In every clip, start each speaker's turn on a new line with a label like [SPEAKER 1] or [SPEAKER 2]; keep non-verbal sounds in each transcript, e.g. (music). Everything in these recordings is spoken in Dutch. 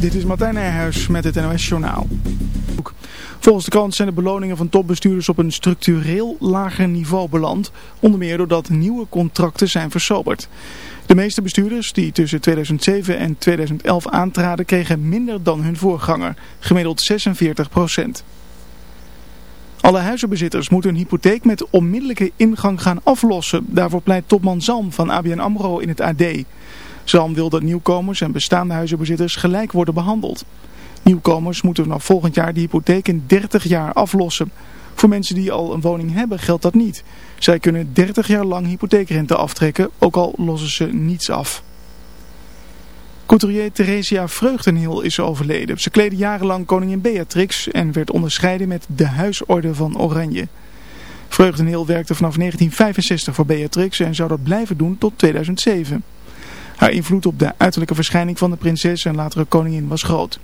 [SPEAKER 1] Dit is Martijn Nijhuis met het NOS Journaal. Volgens de krant zijn de beloningen van topbestuurders op een structureel lager niveau beland. Onder meer doordat nieuwe contracten zijn versoberd. De meeste bestuurders die tussen 2007 en 2011 aantraden kregen minder dan hun voorganger. Gemiddeld 46 procent. Alle huizenbezitters moeten hun hypotheek met onmiddellijke ingang gaan aflossen. Daarvoor pleit topman Zalm van ABN AMRO in het AD. Zalm wil dat nieuwkomers en bestaande huizenbezitters gelijk worden behandeld. Nieuwkomers moeten vanaf volgend jaar de hypotheek in 30 jaar aflossen. Voor mensen die al een woning hebben geldt dat niet. Zij kunnen 30 jaar lang hypotheekrente aftrekken, ook al lossen ze niets af. Couturier Theresia Vreugdenhil is overleden. Ze kleedde jarenlang koningin Beatrix en werd onderscheiden met de huisorde van Oranje. Vreugdenhil werkte vanaf 1965 voor Beatrix en zou dat blijven doen tot 2007. Haar invloed op de uiterlijke verschijning van de prinses en latere koningin was groot.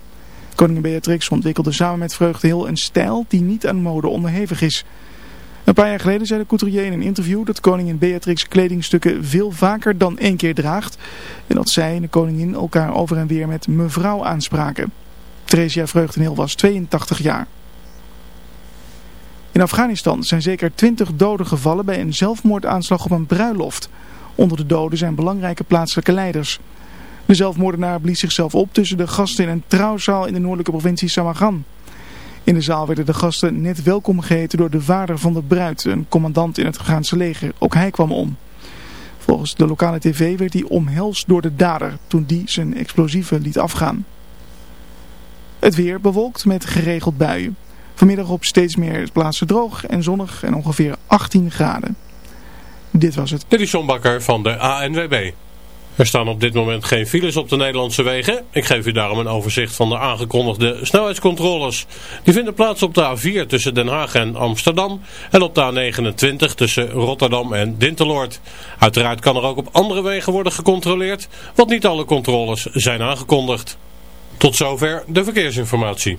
[SPEAKER 1] Koningin Beatrix ontwikkelde samen met Vreugdenhil een stijl die niet aan mode onderhevig is. Een paar jaar geleden zei de couturier in een interview dat koningin Beatrix kledingstukken veel vaker dan één keer draagt. En dat zij en de koningin elkaar over en weer met mevrouw aanspraken. Theresia Vreugdenhil was 82 jaar. In Afghanistan zijn zeker 20 doden gevallen bij een zelfmoordaanslag op een bruiloft. Onder de doden zijn belangrijke plaatselijke leiders. De zelfmoordenaar blies zichzelf op tussen de gasten in een trouwzaal in de noordelijke provincie Samagan. In de zaal werden de gasten net welkom geheten door de vader van de bruid, een commandant in het Gaanse leger. Ook hij kwam om. Volgens de lokale tv werd hij omhelst door de dader toen die zijn explosieven liet afgaan. Het weer bewolkt met geregeld buien. Vanmiddag op steeds meer plaatsen droog en zonnig en ongeveer 18 graden. Dit was het.
[SPEAKER 2] Dit is van de ANWB. Er staan op dit moment geen files op de Nederlandse wegen. Ik geef u daarom een overzicht van de aangekondigde snelheidscontroles. Die vinden plaats op de A4 tussen Den Haag en Amsterdam en op de A29 tussen Rotterdam en Dinteloord. Uiteraard kan er ook op andere wegen worden gecontroleerd, want niet alle controles zijn aangekondigd. Tot zover de verkeersinformatie.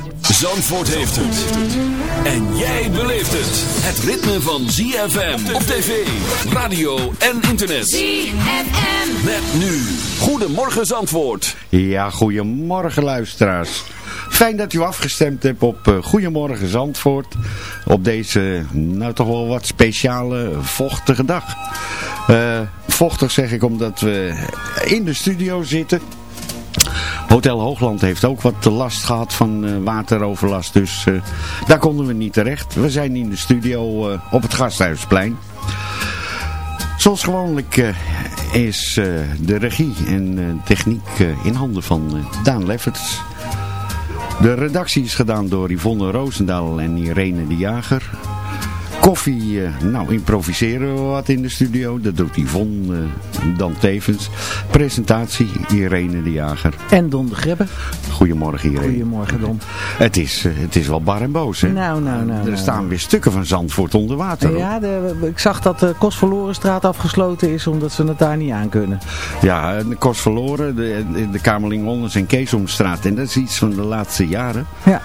[SPEAKER 3] Zandvoort heeft het. En jij beleeft het. Het ritme van ZFM op tv, radio en internet.
[SPEAKER 4] ZFM.
[SPEAKER 3] Met nu. Goedemorgen Zandvoort.
[SPEAKER 5] Ja, goedemorgen luisteraars. Fijn dat u afgestemd hebt op eh, Goedemorgen Zandvoort. Op deze, nou toch wel wat speciale, vochtige dag. Eh, vochtig zeg ik omdat we in de studio zitten. Hotel Hoogland heeft ook wat last gehad van eh, wateroverlast. Dus eh, daar konden we niet terecht. We zijn in de studio eh, op het Gasthuisplein. Zoals gewoonlijk is de regie en techniek in handen van Daan Lefferts. De redactie is gedaan door Yvonne Roosendaal en Irene de Jager. Koffie, eh, nou improviseren we wat in de studio. Dat doet Yvonne uh, dan tevens. Presentatie, Irene de Jager.
[SPEAKER 6] En Don de Grebbe.
[SPEAKER 5] Goedemorgen Irene.
[SPEAKER 6] Goedemorgen Don.
[SPEAKER 5] Het is, uh, het is wel bar en boos hè?
[SPEAKER 6] Nou, nou, nou.
[SPEAKER 5] Er
[SPEAKER 6] nou,
[SPEAKER 5] staan weer stukken van Zandvoort onder water.
[SPEAKER 6] Ja, de, ik zag dat de Kostverlorenstraat afgesloten is omdat ze het daar niet aan kunnen.
[SPEAKER 5] Ja, de Kostverloren, de, de Kamerling en Keesomstraat. En dat is iets van de laatste jaren.
[SPEAKER 6] Ja.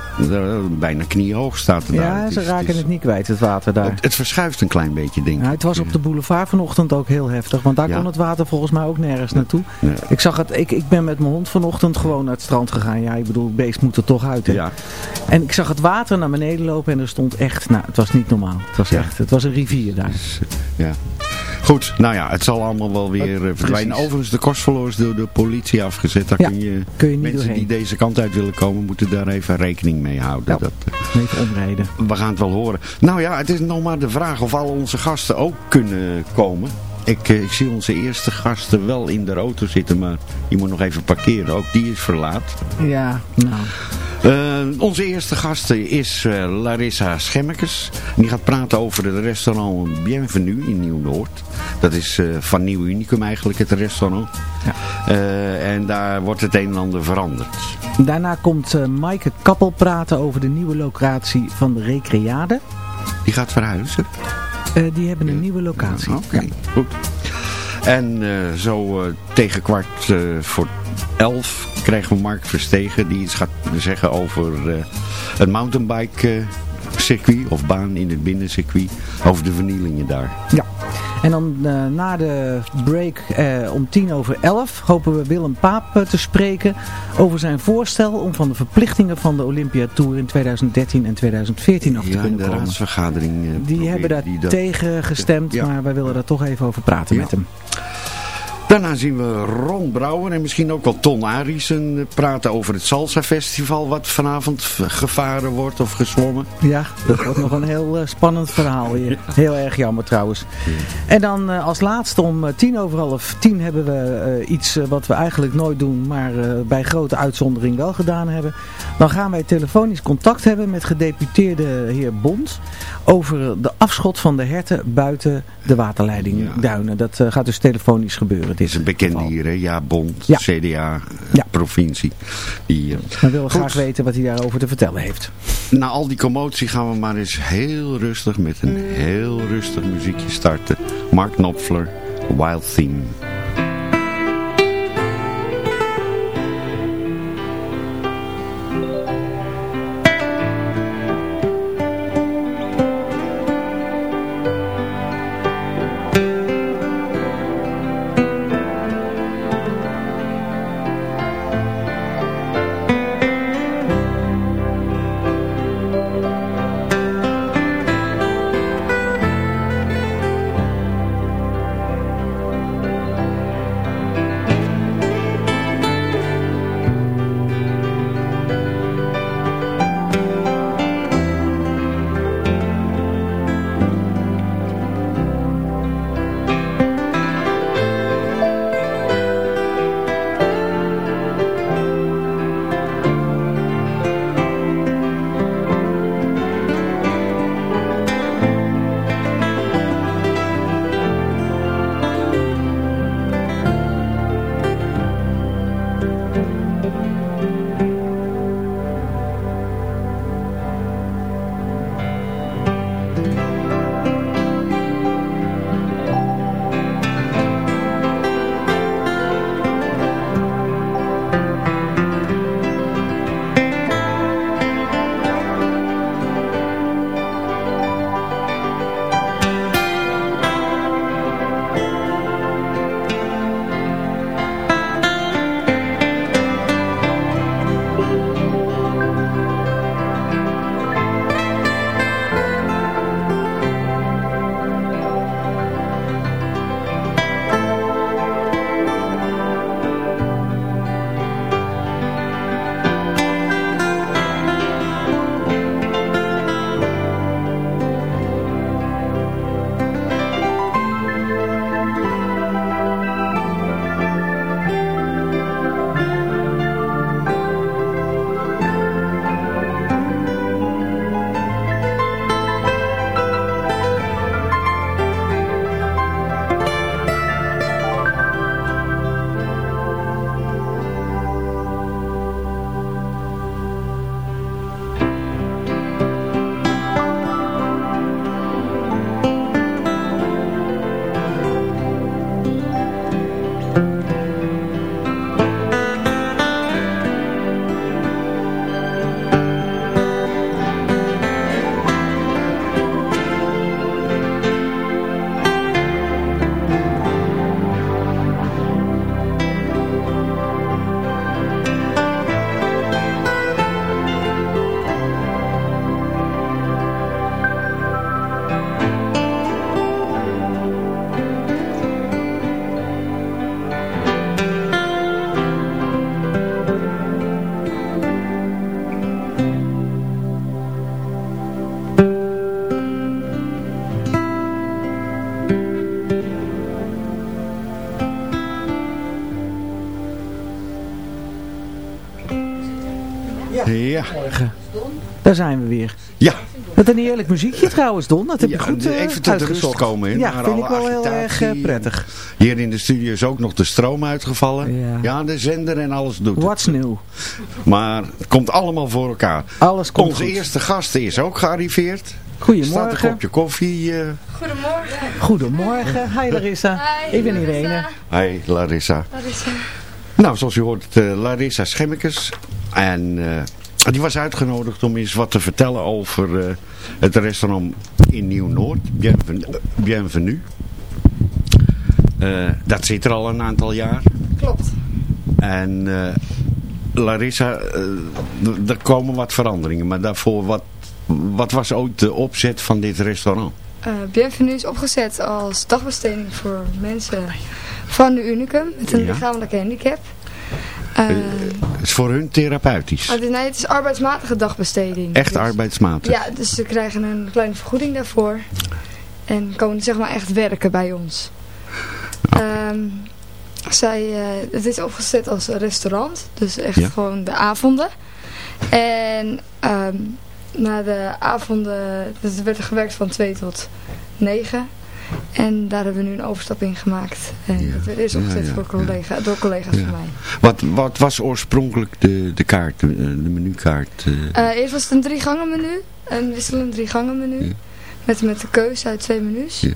[SPEAKER 5] Bijna kniehoog staat er
[SPEAKER 6] ja,
[SPEAKER 5] daar.
[SPEAKER 6] Ja, ze
[SPEAKER 5] is,
[SPEAKER 6] raken
[SPEAKER 5] het,
[SPEAKER 6] het niet kwijt, het water daar.
[SPEAKER 5] Het, het verschuift een klein beetje, denk ik.
[SPEAKER 6] Ja, het was op de boulevard vanochtend ook heel heftig, want daar
[SPEAKER 5] Ja.
[SPEAKER 6] kon het water volgens mij ook nergens naartoe. Ik zag het, ik, ik ben met mijn hond vanochtend gewoon naar het strand gegaan. Ja, ik bedoel, het beest moet er toch uit. Hè?
[SPEAKER 5] Ja.
[SPEAKER 6] En ik zag het water naar beneden lopen en er stond echt, nou, het was niet normaal. Het was echt, het was een rivier daar.
[SPEAKER 5] Dus, ja. Goed, nou ja, het zal allemaal wel weer eh, verdwijnen.
[SPEAKER 6] precies.
[SPEAKER 5] Overigens, de kostverloor is door de politie afgezet. Daar
[SPEAKER 6] Ja,
[SPEAKER 5] kun je,
[SPEAKER 6] kun je niet
[SPEAKER 5] mensen
[SPEAKER 6] doorheen.
[SPEAKER 5] die deze kant uit willen komen, moeten daar even rekening mee houden.
[SPEAKER 6] Ja.
[SPEAKER 5] Dat, eh,
[SPEAKER 6] Niet omrijden.
[SPEAKER 5] we gaan het wel horen. Nou ja, het is nog maar de vraag of al onze gasten ook kunnen komen. Ik, eh, ik zie onze eerste gasten wel in de auto zitten, maar die moet nog even parkeren. Ook die is verlaat.
[SPEAKER 6] Ja, nou.
[SPEAKER 5] Eh, onze eerste gast is eh, Larissa Schemmekes. Die gaat praten over het restaurant Bienvenue in Nieuw-Noord. Dat is van Nieuw Unicum eigenlijk, het restaurant.
[SPEAKER 6] Ja.
[SPEAKER 5] En daar wordt het een en ander veranderd.
[SPEAKER 6] Daarna komt Maaike Kappel praten over de nieuwe locatie van de Recreade.
[SPEAKER 5] Die gaat verhuizen.
[SPEAKER 6] Eh, die hebben een nieuwe locatie.
[SPEAKER 5] Oké, goed. En eh, zo eh, tegen kwart voor elf krijgen we Mark Verstegen. Die iets gaat zeggen over het mountainbike circuit of baan in het binnencircuit. Over de vernielingen daar.
[SPEAKER 6] Ja. En dan eh, na de break eh, om tien over elf hopen we Willem Paap eh, te spreken over zijn voorstel om van de verplichtingen van de Olympia Tour in 2013 en 2014 af te
[SPEAKER 5] Ja,
[SPEAKER 6] kunnen
[SPEAKER 5] de
[SPEAKER 6] komen.
[SPEAKER 5] raadsvergadering. eh,
[SPEAKER 6] Die hebben daar
[SPEAKER 5] die
[SPEAKER 6] tegen gestemd,
[SPEAKER 5] Ja.
[SPEAKER 6] maar wij willen daar toch even over praten
[SPEAKER 5] Ja.
[SPEAKER 6] met hem.
[SPEAKER 5] Daarna zien we Ron Brouwer en misschien ook wel Ton Arissen eh, praten over het Salsa Festival. Wat vanavond gevaren wordt of gezwommen.
[SPEAKER 6] Ja, dat wordt nog een heel eh, spannend verhaal hier. Heel erg jammer trouwens. En dan eh, als laatste om eh, tien over half tien hebben we iets wat we eigenlijk nooit doen, maar bij grote uitzondering wel gedaan hebben. Dan gaan wij telefonisch contact hebben met gedeputeerde heer Bond over de afschot van de herten buiten de waterleiding
[SPEAKER 5] Ja.
[SPEAKER 6] Duinen. Dat eh, gaat dus telefonisch gebeuren.
[SPEAKER 5] Het is een bekende
[SPEAKER 6] geval.
[SPEAKER 5] hier, hè? Ja, Bond,
[SPEAKER 6] Ja.
[SPEAKER 5] CDA, eh,
[SPEAKER 6] Ja.
[SPEAKER 5] provincie. Die, eh,
[SPEAKER 6] We willen graag weten wat hij daarover te vertellen heeft.
[SPEAKER 5] Na al die commotie gaan we maar eens heel rustig met een heel rustig muziekje starten. Mark Knopfler, Wild Theme.
[SPEAKER 6] Daar zijn we weer.
[SPEAKER 5] Ja.
[SPEAKER 6] Met een heerlijk muziekje trouwens, Don. Dat heb je
[SPEAKER 5] Ja,
[SPEAKER 6] goed eh,
[SPEAKER 5] even tot de rust komen.
[SPEAKER 6] Ja, vind ik wel heel erg eh, prettig.
[SPEAKER 5] Hier in de studio is ook nog de stroom uitgevallen.
[SPEAKER 6] Ja.
[SPEAKER 5] Ja, de zender en alles doet het.
[SPEAKER 6] What's new?
[SPEAKER 5] Maar het komt allemaal voor elkaar.
[SPEAKER 6] Alles komt
[SPEAKER 5] Onze
[SPEAKER 6] goed.
[SPEAKER 5] eerste gast is ook gearriveerd. Staat een
[SPEAKER 6] Goedemorgen.
[SPEAKER 5] kopje koffie. eh
[SPEAKER 7] Goedemorgen.
[SPEAKER 6] Goedemorgen. Hi Larissa.
[SPEAKER 7] Hi,
[SPEAKER 6] ik ben
[SPEAKER 7] Larissa.
[SPEAKER 6] Irene.
[SPEAKER 5] Hi Larissa.
[SPEAKER 7] Larissa.
[SPEAKER 5] Nou, zoals u hoort, eh, Larissa Schemmekes. En eh, die was uitgenodigd om eens wat te vertellen over eh, het restaurant in Nieuw-Noord. Eh, Bienvenue. Eh, dat zit er al een aantal jaar.
[SPEAKER 7] Klopt.
[SPEAKER 5] En Larissa, er komen wat veranderingen. Maar daarvoor, wat, wat was ook de opzet van dit restaurant?
[SPEAKER 7] Bienvenue is opgezet als dagbesteding voor mensen van de Unicum met een
[SPEAKER 5] Ja.
[SPEAKER 7] lichamelijke handicap. Eh,
[SPEAKER 5] Het is voor hun therapeutisch.
[SPEAKER 7] is- nee, het is arbeidsmatige dagbesteding.
[SPEAKER 5] Echt
[SPEAKER 7] Dus-
[SPEAKER 5] arbeidsmatig.
[SPEAKER 7] Ja, dus ze krijgen een kleine vergoeding daarvoor. En komen zeg maar echt werken bij ons. Ehm, zij, eh, het is opgezet als restaurant. Dus echt
[SPEAKER 5] Ja.
[SPEAKER 7] gewoon de avonden. En ehm, na de avonden, dus er werd er gewerkt van 2 tot 9. En daar hebben we nu een overstap in gemaakt. En
[SPEAKER 5] Ja.
[SPEAKER 7] dat
[SPEAKER 5] Ja,
[SPEAKER 7] opgezet
[SPEAKER 5] ja,
[SPEAKER 7] voor collega, door collega's van mij.
[SPEAKER 5] Wat, wat was oorspronkelijk de, de kaart, de, de menukaart? eh?
[SPEAKER 7] Eh, eerst was het een drie gangen menu. Een wisselend drie gangen menu. Met, met de keuze uit twee menus.
[SPEAKER 5] Ja.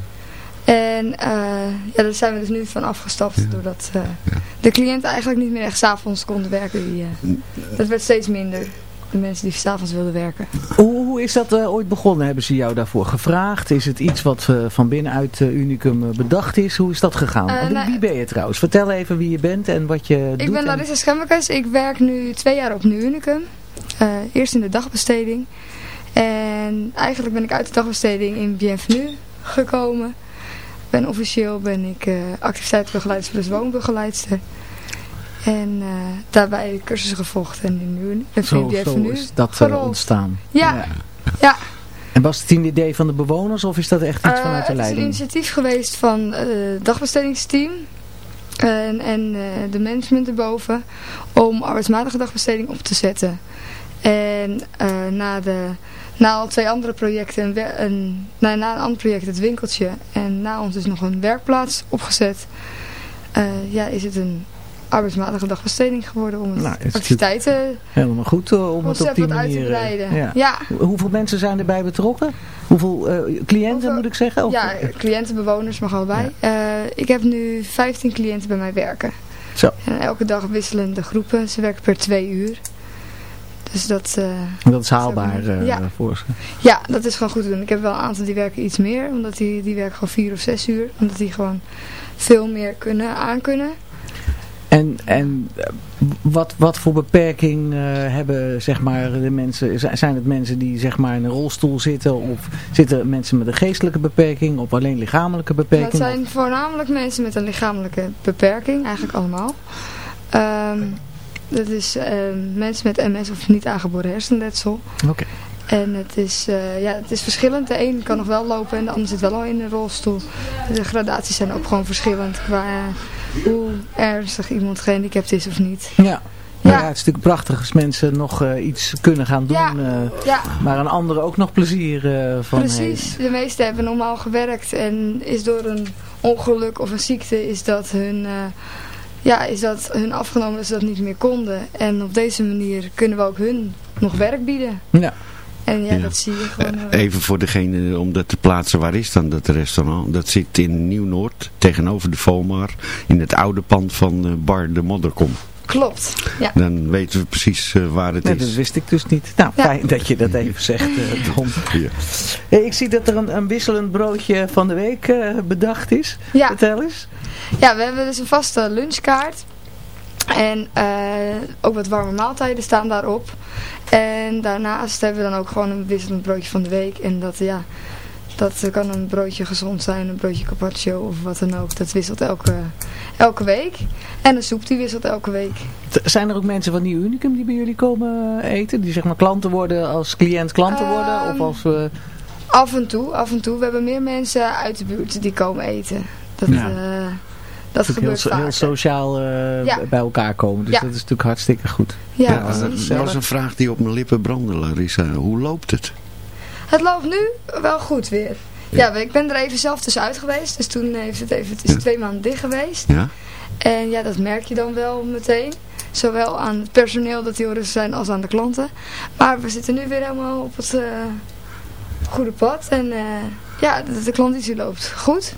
[SPEAKER 7] En eh, ja, daar zijn we dus nu van afgestapt. Doordat eh, de cliënten eigenlijk niet meer echt s'avonds konden werken. Die, eh, dat werd steeds minder. De mensen die s'avonds wilden werken.
[SPEAKER 6] Hoe, hoe is dat eh, ooit begonnen? Hebben ze jou daarvoor gevraagd? Is het iets wat eh, van binnenuit eh, Unicum bedacht is? Hoe is dat gegaan? En wie,
[SPEAKER 7] nou-
[SPEAKER 6] ben je trouwens? Vertel even wie je bent en wat je doet.
[SPEAKER 7] Ik ben
[SPEAKER 6] en-
[SPEAKER 7] Larissa Schemmekes. Ik werk nu twee jaar op Nieuw Unicum. Eerst in de dagbesteding. En eigenlijk ben ik uit de dagbesteding in Bienvenue gekomen. Ben officieel ben ik activiteitsbegeleidster plus woonbegeleidster. En eh, daarbij cursussen gevolgd en nu en
[SPEAKER 6] Zo, zo
[SPEAKER 7] Bienvenue
[SPEAKER 6] is dat eh,
[SPEAKER 7] gerold.
[SPEAKER 6] ontstaan.
[SPEAKER 7] Ja, ja.
[SPEAKER 6] En was het een idee van de bewoners of is dat echt iets
[SPEAKER 7] Eh,
[SPEAKER 6] vanuit de
[SPEAKER 7] Het is een
[SPEAKER 6] leiding?
[SPEAKER 7] initiatief geweest van het dagbestedingsteam en, en de management erboven om arbeidsmatige dagbesteding op te zetten. En na, de, na al twee andere projecten, een, een, na, na een ander project het winkeltje en na ons dus nog een werkplaats opgezet, ja, is het een arbeidsmatige dagbesteding geworden om
[SPEAKER 6] Nou,
[SPEAKER 7] activiteiten
[SPEAKER 6] Helemaal goed eh, om het op die
[SPEAKER 7] wat uit te
[SPEAKER 6] manier... eh,
[SPEAKER 7] breiden.
[SPEAKER 6] ja.
[SPEAKER 7] ja.
[SPEAKER 6] Hoe- Hoeveel mensen zijn erbij betrokken? Hoeveel eh, cliënten
[SPEAKER 7] Hoeveel-
[SPEAKER 6] moet ik zeggen? Of-
[SPEAKER 7] Ja, cliënten, bewoners, mag allebei. Eh, ik heb nu 15 cliënten bij mij werken.
[SPEAKER 6] Zo.
[SPEAKER 7] En elke dag wisselende groepen. Ze werken per twee uur. Dus dat, eh,
[SPEAKER 6] Dat is haalbaar eh,
[SPEAKER 7] Ja.
[SPEAKER 6] voor ze.
[SPEAKER 7] ja, dat is gewoon goed te doen. Ik heb wel een aantal die werken iets meer. Omdat die, die werken gewoon vier of zes uur. Omdat die gewoon veel meer kunnen, aankunnen.
[SPEAKER 6] En, en eh, wat, wat voor beperking eh, hebben zeg maar, de mensen? Zijn het mensen die zeg maar, in een rolstoel zitten? Of zitten mensen met een geestelijke beperking? Of alleen lichamelijke beperking?
[SPEAKER 7] het zijn voornamelijk mensen met een lichamelijke beperking. Eigenlijk allemaal. Ehm, dat is ehm, mensen met MS of niet aangeboren hersenletsel.
[SPEAKER 6] Oké.
[SPEAKER 7] En het is, eh, ja, het is verschillend. De een kan nog wel lopen en de ander zit wel al in een rolstoel. De gradaties zijn ook gewoon verschillend qua hoe ernstig iemand gehandicapt is of niet.
[SPEAKER 6] Ja. Maar
[SPEAKER 7] Ja.
[SPEAKER 6] ja, het is natuurlijk prachtig als mensen nog eh, iets kunnen gaan doen.
[SPEAKER 7] Ja.
[SPEAKER 6] eh,
[SPEAKER 7] Ja,
[SPEAKER 6] maar een ander ook nog plezier eh, van
[SPEAKER 7] precies. De meesten hebben normaal gewerkt en is door een ongeluk of een ziekte is dat hun, eh, ja, is dat hun afgenomen dat ze dat niet meer konden. En op deze manier kunnen we ook hun nog werk bieden.
[SPEAKER 6] Ja.
[SPEAKER 7] En ja,
[SPEAKER 5] Ja.
[SPEAKER 7] dat zie je gewoon. eh,
[SPEAKER 5] Even voor degene om dat te plaatsen, waar is dan dat restaurant? Dat zit in Nieuw-Noord, tegenover de Volmar, in het oude pand van eh, Bar de Modderkom.
[SPEAKER 7] Klopt. Ja.
[SPEAKER 5] Dan weten we precies eh, waar het
[SPEAKER 6] Nee, dat
[SPEAKER 5] is.
[SPEAKER 6] wist ik dus niet. Nou,
[SPEAKER 7] Ja.
[SPEAKER 6] fijn dat je dat even (laughs) zegt, Don.
[SPEAKER 5] Ja.
[SPEAKER 6] Hey, ik zie dat er een, een wisselend broodje van de week bedacht is.
[SPEAKER 7] Ja.
[SPEAKER 6] Vertel eens.
[SPEAKER 7] Ja, we hebben dus een vaste lunchkaart. En eh, ook wat warme maaltijden staan daarop. En daarnaast hebben we dan ook gewoon een wisselend broodje van de week. En dat, ja, dat kan een broodje gezond zijn, een broodje carpaccio of wat dan ook. Dat wisselt elke, elke week. En de soep die wisselt elke week.
[SPEAKER 6] Zijn er ook mensen van Nieuw Unicum die bij jullie komen eten? Die zeg maar klanten worden, als cliënt klanten worden? Of
[SPEAKER 7] Ehm,
[SPEAKER 6] als... eh,
[SPEAKER 7] Af en toe, af en toe. We hebben meer mensen uit de buurt die komen eten. Dat,
[SPEAKER 6] Ja.
[SPEAKER 7] eh,
[SPEAKER 6] Dat
[SPEAKER 7] gebeurt
[SPEAKER 6] heel, so- heel
[SPEAKER 7] vaker.
[SPEAKER 6] sociaal eh,
[SPEAKER 7] Ja.
[SPEAKER 6] bij elkaar komen. Dus
[SPEAKER 7] Ja.
[SPEAKER 6] dat is natuurlijk hartstikke goed.
[SPEAKER 7] Ja,
[SPEAKER 5] dat was een vraag die op mijn lippen brandde, Larissa. Hoe loopt het?
[SPEAKER 7] Het loopt nu wel goed weer. Ja, ik ben er even zelf tussenuit geweest. Dus toen heeft het even, het is
[SPEAKER 5] Ja.
[SPEAKER 7] twee maanden dicht geweest.
[SPEAKER 5] Ja?
[SPEAKER 7] En ja, dat merk je dan wel meteen. Zowel aan het personeel dat die orders zijn als aan de klanten. Maar we zitten nu weer helemaal op het eh, goede pad. En eh, ja, de, de klanditie loopt goed.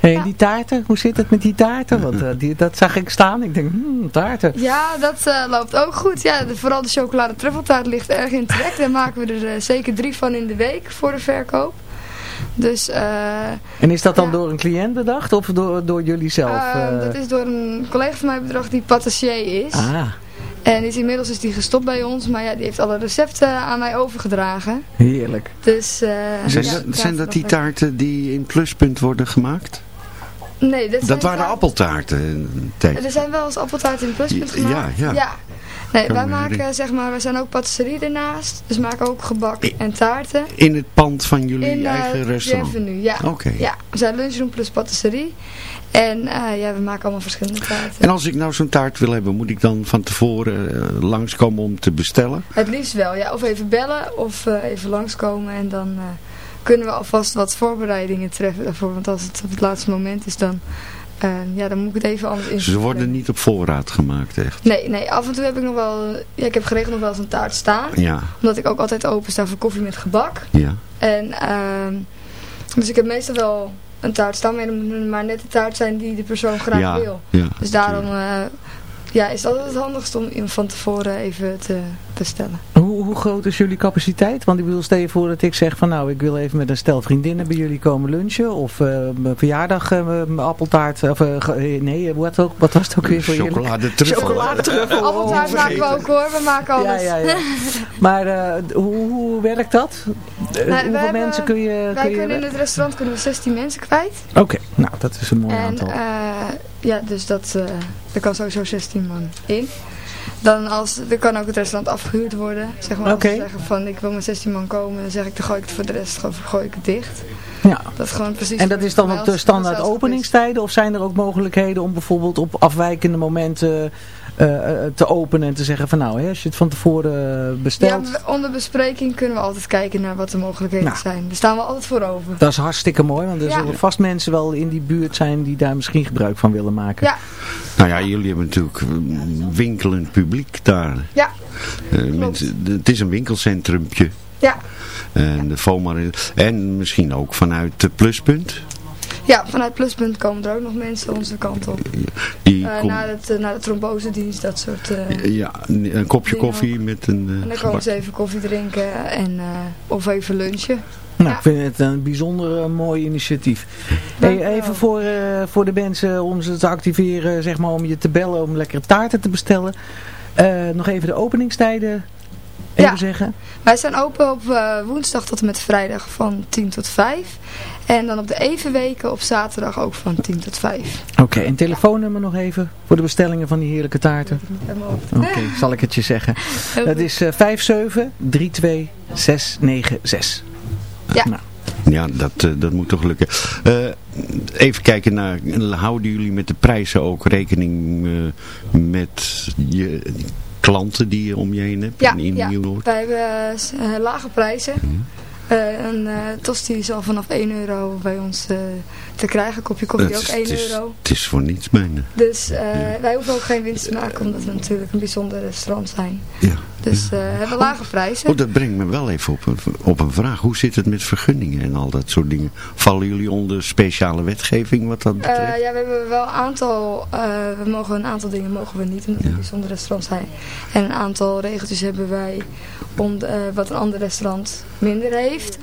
[SPEAKER 6] Hey,
[SPEAKER 7] Ja.
[SPEAKER 6] die taarten, hoe zit het met die taarten? Want eh, die, dat zag ik staan. Ik denk, hmm, taarten.
[SPEAKER 7] Ja, dat eh, loopt ook goed. Ja, de- vooral de chocolade truffeltaart ligt erg in trek. Daar maken we er eh, zeker drie van in de week voor de verkoop. Dus eh,
[SPEAKER 6] En is dat dan
[SPEAKER 7] Ja.
[SPEAKER 6] door een cliënt bedacht of door, door jullie zelf?
[SPEAKER 7] eh,
[SPEAKER 6] eh?
[SPEAKER 7] dat is door een collega van mij bedacht die patissier is.
[SPEAKER 6] Ah,
[SPEAKER 7] En is, inmiddels is die gestopt bij ons. Maar ja, die heeft alle recepten aan mij overgedragen.
[SPEAKER 6] heerlijk.
[SPEAKER 7] Dus, eh,
[SPEAKER 5] Zijn,
[SPEAKER 7] ja,
[SPEAKER 5] dat, zijn dat die taarten die in Pluspunt worden gemaakt?
[SPEAKER 7] Nee, dat,
[SPEAKER 5] Dat waren
[SPEAKER 7] taart-
[SPEAKER 5] appeltaarten.
[SPEAKER 7] Er zijn wel eens appeltaarten in pluspunt
[SPEAKER 5] Ja,
[SPEAKER 7] gemaakt.
[SPEAKER 5] ja.
[SPEAKER 7] Nee,
[SPEAKER 5] Kan
[SPEAKER 7] wij maken, zeg maar, wij zijn ook patisserie ernaast. Dus we maken ook gebak en taarten.
[SPEAKER 5] In het pand van jullie
[SPEAKER 7] in eh,
[SPEAKER 5] eigen restaurant?
[SPEAKER 7] Bienvenue, ja.
[SPEAKER 5] Oké.
[SPEAKER 7] Ja, we zijn lunchroom plus patisserie. En eh, ja, we maken allemaal verschillende taarten.
[SPEAKER 5] En als ik nou zo'n taart wil hebben, moet ik dan van tevoren eh, langskomen om te bestellen?
[SPEAKER 7] Het liefst wel, ja. Of even bellen of even langskomen en dan kunnen we alvast wat voorbereidingen treffen daarvoor. Want als het op het laatste moment is, dan, eh, ja, dan moet ik het even anders
[SPEAKER 5] Ze
[SPEAKER 7] invullen.
[SPEAKER 5] worden niet op voorraad gemaakt, echt.
[SPEAKER 7] Nee, nee, af en toe heb ik nog wel, ja, ik heb geregeld nog wel eens een taart staan.
[SPEAKER 5] Ja,
[SPEAKER 7] Omdat ik ook altijd open sta voor koffie met gebak.
[SPEAKER 5] ja.
[SPEAKER 7] En, ehm, dus ik heb meestal wel een taart staan, maar het moet maar net de taart zijn die de persoon graag
[SPEAKER 5] ja,
[SPEAKER 7] wil.
[SPEAKER 5] ja.
[SPEAKER 7] Dus daarom ja, is altijd het handigst om van tevoren even te bestellen.
[SPEAKER 6] Hoe, hoe groot is jullie capaciteit? Want ik bedoel, stel je voor dat ik zeg van nou, ik wil even met een stel vriendinnen bij jullie komen lunchen. Of eh, mijn verjaardag, eh, mijn appeltaart. Of, eh, nee, wat, ook, wat was het ook weer voor jullie?
[SPEAKER 5] Chocoladetruffel.
[SPEAKER 6] Chocoladetruffel.
[SPEAKER 7] Appeltaart
[SPEAKER 6] Oh,
[SPEAKER 7] maken we ook hoor, we maken
[SPEAKER 6] Ja,
[SPEAKER 7] alles.
[SPEAKER 6] ja, ja. Maar eh, hoe, hoe werkt dat?
[SPEAKER 7] Wij
[SPEAKER 6] hoeveel
[SPEAKER 7] hebben-
[SPEAKER 6] mensen kun je...
[SPEAKER 7] Wij
[SPEAKER 6] kun je
[SPEAKER 7] kunnen in het restaurant kunnen we 16 mensen kwijt.
[SPEAKER 6] Oké, nou dat is een mooi
[SPEAKER 7] En
[SPEAKER 6] aantal.
[SPEAKER 7] eh, ja, dus dat, eh er kan sowieso 16 man in. Dan als, er kan ook het restaurant afgehuurd worden. Zeg maar, als ze zeggen van ik wil met 16 man komen, dan zeg ik dan gooi ik het voor de rest gewoon gooi ik het dicht.
[SPEAKER 6] ja.
[SPEAKER 7] Dat is gewoon precies.
[SPEAKER 6] En dat is dan op de standaard openingstijden? Of zijn er ook mogelijkheden om bijvoorbeeld op afwijkende momenten eh, eh, te openen en te zeggen van nou, hè, als je het van tevoren eh,
[SPEAKER 7] Ja,
[SPEAKER 6] bestelt...
[SPEAKER 7] we- onder bespreking kunnen we altijd kijken naar wat de mogelijkheden
[SPEAKER 6] Nou.
[SPEAKER 7] zijn. Daar staan we altijd voor open.
[SPEAKER 6] Dat is hartstikke mooi, want er
[SPEAKER 7] Ja.
[SPEAKER 6] zullen vast mensen wel in die buurt zijn die daar misschien gebruik van willen maken.
[SPEAKER 7] Ja.
[SPEAKER 5] Nou ja, jullie hebben natuurlijk een winkelend publiek daar.
[SPEAKER 7] Ja,
[SPEAKER 5] Eh, mensen, het is een winkelcentrumpje.
[SPEAKER 7] ja.
[SPEAKER 5] En de FOMA en misschien ook vanuit de pluspunt.
[SPEAKER 7] ja, vanuit Pluspunt komen er ook nog mensen onze kant op.
[SPEAKER 5] Die
[SPEAKER 7] Eh,
[SPEAKER 5] komt,
[SPEAKER 7] naar, het, eh, naar de trombosedienst, dat soort... eh,
[SPEAKER 5] ja, een kopje koffie met een
[SPEAKER 7] en
[SPEAKER 5] uh,
[SPEAKER 7] dan komen ze even koffie drinken en, eh, of even lunchen.
[SPEAKER 6] Nou,
[SPEAKER 7] Ja.
[SPEAKER 6] ik vind het een bijzonder eh, mooi initiatief. Hey, even voor, eh, voor de mensen om ze te activeren, zeg maar, om je te bellen om lekkere taarten te bestellen. Eh, nog even de openingstijden even
[SPEAKER 7] Ja.
[SPEAKER 6] zeggen.
[SPEAKER 7] Wij zijn open op woensdag tot en met vrijdag van 10 tot 5. En dan op de evenweken op zaterdag ook van 10 tot 5.
[SPEAKER 6] Oké, en telefoonnummer nog even voor de bestellingen van die heerlijke taarten. Oké, zal ik het je zeggen. Dat is eh 5732696.
[SPEAKER 7] Ja.
[SPEAKER 6] Nou,
[SPEAKER 5] Ja, dat, eh, dat moet toch lukken. Eh, even kijken naar, houden jullie met de prijzen ook rekening eh, met je klanten die je om je heen hebt
[SPEAKER 7] Ja,
[SPEAKER 5] in
[SPEAKER 7] ja.
[SPEAKER 5] Nieuw-Noord?
[SPEAKER 7] wij hebben lage prijzen. Een tosti is al vanaf 1 euro bij ons te krijgen. Kopje koffie ook
[SPEAKER 5] is-
[SPEAKER 7] 1
[SPEAKER 5] het is-
[SPEAKER 7] euro.
[SPEAKER 5] Het is voor niets bijna.
[SPEAKER 7] Dus eh, wij hoeven ook geen winst te maken omdat we natuurlijk een bijzonder restaurant zijn.
[SPEAKER 5] Ja.
[SPEAKER 7] Dus eh hebben lage prijzen.
[SPEAKER 5] Oh, dat brengt me wel even op een, op een vraag. Hoe zit het met vergunningen en al dat soort dingen? Vallen jullie onder speciale wetgeving wat dat betreft?
[SPEAKER 7] Eh, ja, we hebben wel een aantal, we mogen een aantal dingen mogen we niet, omdat we een bijzonder restaurant zijn. En een aantal regeltjes hebben wij, om, wat een ander restaurant minder heeft.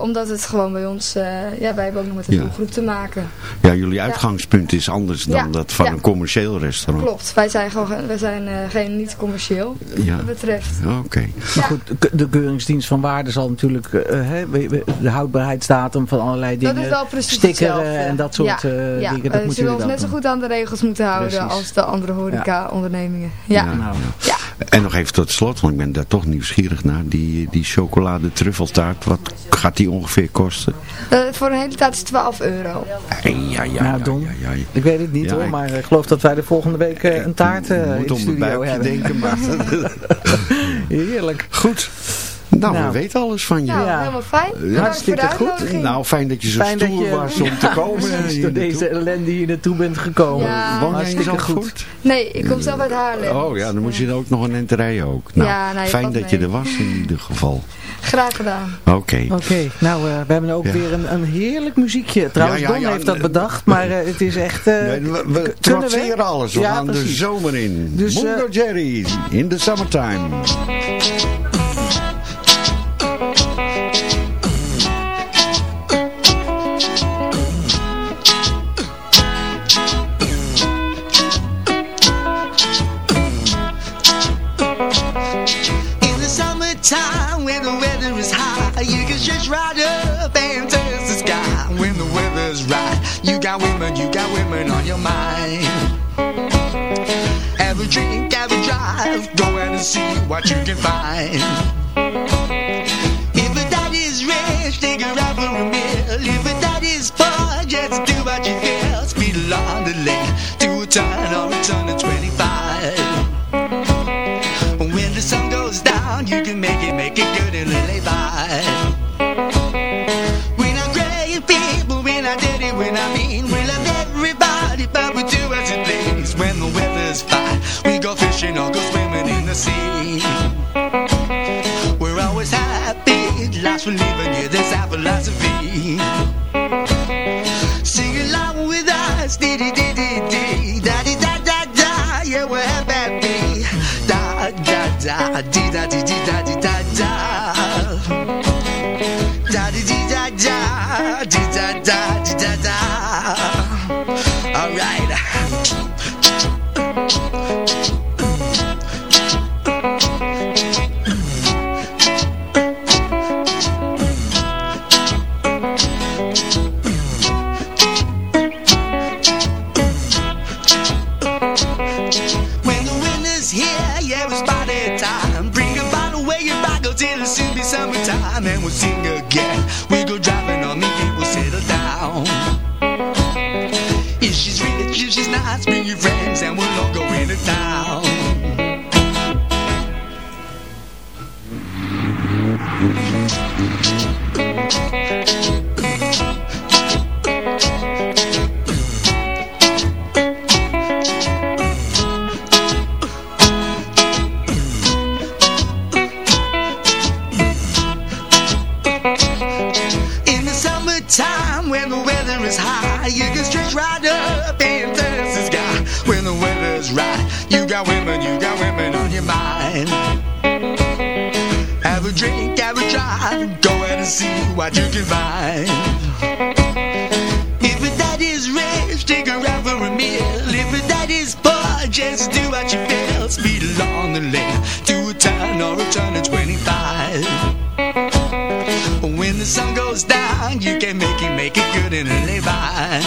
[SPEAKER 7] Omdat het gewoon bij ons, ja, wij hebben ook nog met
[SPEAKER 5] Ja.
[SPEAKER 7] doelgroep te maken.
[SPEAKER 5] ja, jullie uitgangspunt is anders dan
[SPEAKER 7] Ja,
[SPEAKER 5] dat van
[SPEAKER 7] ja.
[SPEAKER 5] een commercieel restaurant.
[SPEAKER 7] Klopt, wij zijn gewoon, ge- wij zijn eh, geen niet commercieel,
[SPEAKER 5] Ja.
[SPEAKER 7] wat betreft.
[SPEAKER 5] Oké.
[SPEAKER 6] Maar goed, de- keuringsdienst van waarde zal natuurlijk eh, we- de houdbaarheidsdatum van allerlei
[SPEAKER 7] Dat
[SPEAKER 6] dingen,
[SPEAKER 7] is wel precies
[SPEAKER 6] stickeren
[SPEAKER 7] hetzelfde.
[SPEAKER 6] en dat soort
[SPEAKER 7] ja.
[SPEAKER 6] eh,
[SPEAKER 7] ja.
[SPEAKER 6] dingen. Dat
[SPEAKER 7] we
[SPEAKER 6] moeten jullie
[SPEAKER 7] ons net zo goed aan de regels moeten houden
[SPEAKER 6] Precies.
[SPEAKER 7] als de andere horeca-ondernemingen. Ja.
[SPEAKER 6] Nou,
[SPEAKER 7] Ja.
[SPEAKER 5] En nog even tot slot, want ik ben daar toch nieuwsgierig naar. Die, die chocolade truffeltaart, wat gaat die ongeveer kosten?
[SPEAKER 7] Eh, voor een hele taart is 12 euro.
[SPEAKER 5] Ja, ja, ja.
[SPEAKER 6] Nou, Don,
[SPEAKER 5] ja, ja.
[SPEAKER 6] ik weet het niet
[SPEAKER 5] Ja,
[SPEAKER 6] hoor,
[SPEAKER 5] ik-
[SPEAKER 6] maar ik geloof dat wij de volgende week eh, een taart eh, in
[SPEAKER 5] moet
[SPEAKER 6] de
[SPEAKER 5] om het
[SPEAKER 6] studio
[SPEAKER 5] buikje
[SPEAKER 6] hebben.
[SPEAKER 5] denken, maar... (laughs)
[SPEAKER 6] Heerlijk.
[SPEAKER 5] Goed. Nou,
[SPEAKER 6] Nou.
[SPEAKER 5] we weten alles van je.
[SPEAKER 7] Nou,
[SPEAKER 6] Ja.
[SPEAKER 7] helemaal fijn. Bedankt
[SPEAKER 6] Hartstikke goed.
[SPEAKER 5] Nou, fijn dat je zo
[SPEAKER 6] Fijn
[SPEAKER 5] stoer
[SPEAKER 6] je
[SPEAKER 5] was om te komen.
[SPEAKER 6] door
[SPEAKER 5] naartoe.
[SPEAKER 6] deze ellende hier naartoe bent gekomen.
[SPEAKER 7] Ja.
[SPEAKER 5] Woon jij in
[SPEAKER 6] Hartstikke goed.
[SPEAKER 5] Zandvoort?
[SPEAKER 7] Nee, ik kom zelf uit Haarlem.
[SPEAKER 5] Oh ja, dan moest je er ook nog een enterij ook. Nou,
[SPEAKER 7] Ja, nou, je
[SPEAKER 5] fijn dat je er was in ieder geval.
[SPEAKER 7] Graag gedaan.
[SPEAKER 5] Oké.
[SPEAKER 6] Oké, nou eh, we hebben ook
[SPEAKER 5] Ja.
[SPEAKER 6] weer een, een heerlijk muziekje. Trouwens,
[SPEAKER 5] Ja, ja,
[SPEAKER 6] Don
[SPEAKER 5] ja,
[SPEAKER 6] heeft dat
[SPEAKER 5] nee.
[SPEAKER 6] bedacht, maar eh, het is echt... eh,
[SPEAKER 5] Nee, we, we alles. We
[SPEAKER 6] Ja,
[SPEAKER 5] gaan de zomer in.
[SPEAKER 6] Dus, eh,
[SPEAKER 5] Mungo Jerry in the summertime.
[SPEAKER 8] Stretch right up and touch the sky When the weather's right. You got women, you got women on your mind. Have a drink, have a drive Go out and see what you can find. If a daddy's rich, take her out for a meal If a daddy's poor, just do what you feel. Speed along the lane Do a turn or a turn of 25 turn or a turn of 25. When the sun goes down, you can make it, make it good and live by.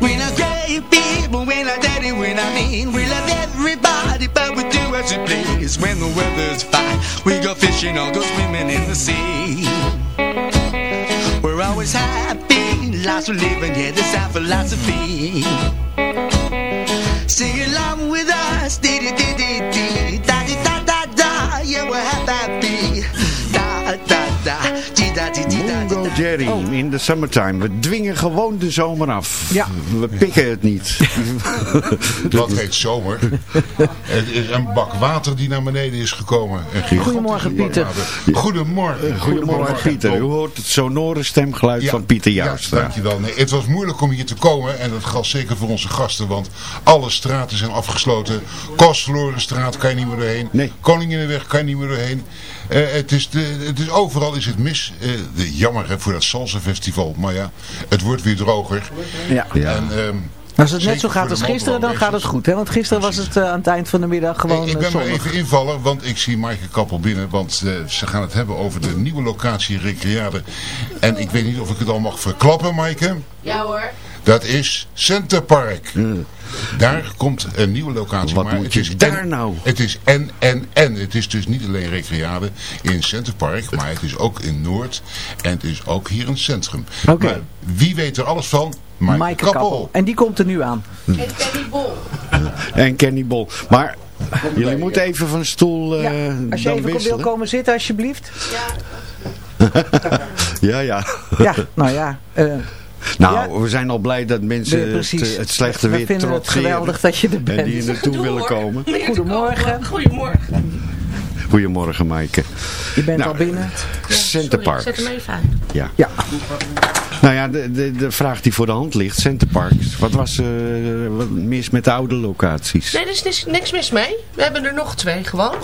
[SPEAKER 8] We're not great people, we're not dirty, we're not mean. We love everybody, but we do as we please. When the weather's fine, we go fishing or go swimming in the sea. We're always happy, lots of living, yeah, that's our philosophy. Sing along with us, dee dee dee dee, dee
[SPEAKER 5] Jerry in the summertime. We dwingen gewoon de zomer af.
[SPEAKER 6] Ja.
[SPEAKER 5] We pikken het niet. (laughs)
[SPEAKER 9] Wat heet zomer? Het is een bak water die naar beneden is gekomen.
[SPEAKER 6] Goedemorgen, Pieter.
[SPEAKER 9] water. Goedemorgen.
[SPEAKER 5] Goedemorgen Pieter. U hoort het sonore stemgeluid van Pieter
[SPEAKER 9] Ja,
[SPEAKER 5] Jouwstra.
[SPEAKER 9] dankjewel. Nee, het was moeilijk om hier te komen en dat geldt zeker voor onze gasten, want alle straten zijn afgesloten. Kostverlorenstraat kan je niet meer doorheen.
[SPEAKER 5] Nee.
[SPEAKER 9] Koninginnenweg kan je niet meer doorheen. Eh, het is de, het is, overal is het mis. Eh, de, jammer hè, voor dat Salsa Festival, maar ja, het wordt weer droger.
[SPEAKER 6] Ja.
[SPEAKER 5] Ja.
[SPEAKER 9] En, ehm,
[SPEAKER 6] Als het net zo gaat als gisteren, dan gaat het goed. Hè? Want gisteren was het eh, aan het eind van de middag gewoon
[SPEAKER 9] ik
[SPEAKER 6] eh,
[SPEAKER 9] ben maar
[SPEAKER 6] zonnig.
[SPEAKER 9] even invallen, want ik zie Maaike Kappel binnen. Want eh, ze gaan het hebben over de nieuwe locatie Recreade. En ik weet niet of ik het al mag verklappen, Maaike.
[SPEAKER 4] Ja hoor.
[SPEAKER 9] Dat is Centerpark. Daar komt een nieuwe locatie.
[SPEAKER 5] Wat
[SPEAKER 9] maar
[SPEAKER 5] moet
[SPEAKER 9] het
[SPEAKER 5] je
[SPEAKER 9] is
[SPEAKER 5] daar
[SPEAKER 9] en,
[SPEAKER 5] nou?
[SPEAKER 9] Het is en, en, en. Het is dus niet alleen recreade in Centerpark, maar het is ook in Noord. En het is ook hier in het centrum.
[SPEAKER 6] Oké.
[SPEAKER 9] Maar wie weet er alles van? Maaike
[SPEAKER 6] Maaike
[SPEAKER 9] Kappel.
[SPEAKER 6] Kappel. En die komt er nu aan. (laughs)
[SPEAKER 5] En Kenny Bol. Maar jullie moeten even van stoel eh
[SPEAKER 6] Ja, als je
[SPEAKER 5] dan
[SPEAKER 6] even wil komen zitten alsjeblieft. (laughs)
[SPEAKER 5] Ja, ja.
[SPEAKER 6] Ja, nou ja. eh,
[SPEAKER 5] Nou, we zijn al blij dat mensen het, het slechte
[SPEAKER 6] We
[SPEAKER 5] weer
[SPEAKER 6] vinden het geweldig dat je er bent.
[SPEAKER 5] En die er naartoe willen komen.
[SPEAKER 6] Goedemorgen.
[SPEAKER 10] Goedemorgen.
[SPEAKER 5] Goedemorgen, Maaike.
[SPEAKER 6] Je bent
[SPEAKER 5] Nou,
[SPEAKER 6] al binnen.
[SPEAKER 5] Centerpark.
[SPEAKER 10] Zet hem even aan.
[SPEAKER 5] Ja.
[SPEAKER 6] Ja.
[SPEAKER 5] Nou ja, de, de, de vraag die voor de hand ligt, Centerparks. Wat was eh wat mis met de oude locaties?
[SPEAKER 10] Nee, er is niks, niks mis mee. We hebben er nog twee gewoon.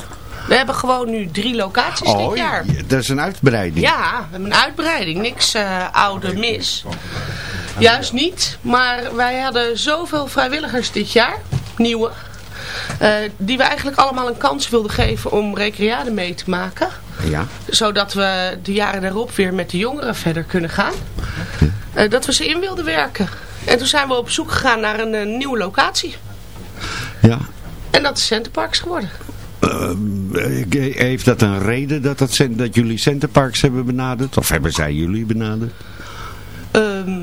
[SPEAKER 10] We hebben gewoon nu drie locaties dit jaar.
[SPEAKER 5] ja, dat is een uitbreiding.
[SPEAKER 10] Ja, we hebben een uitbreiding. Niks eh, oude mis. Juist niet. Maar wij hadden zoveel vrijwilligers dit jaar. Nieuwe. eh, die we eigenlijk allemaal een kans wilden geven om recreade mee te maken.
[SPEAKER 5] Ja.
[SPEAKER 10] Zodat we de jaren daarop weer met de jongeren verder kunnen gaan. Eh, dat we ze in wilden werken. En toen zijn we op zoek gegaan naar een, eh, nieuwe locatie.
[SPEAKER 5] ja.
[SPEAKER 10] En dat is Centerparks geworden.
[SPEAKER 5] Eh, heeft dat een reden dat, dat, dat jullie Centerparks hebben benaderd? Of hebben zij jullie benaderd?
[SPEAKER 10] Ehm,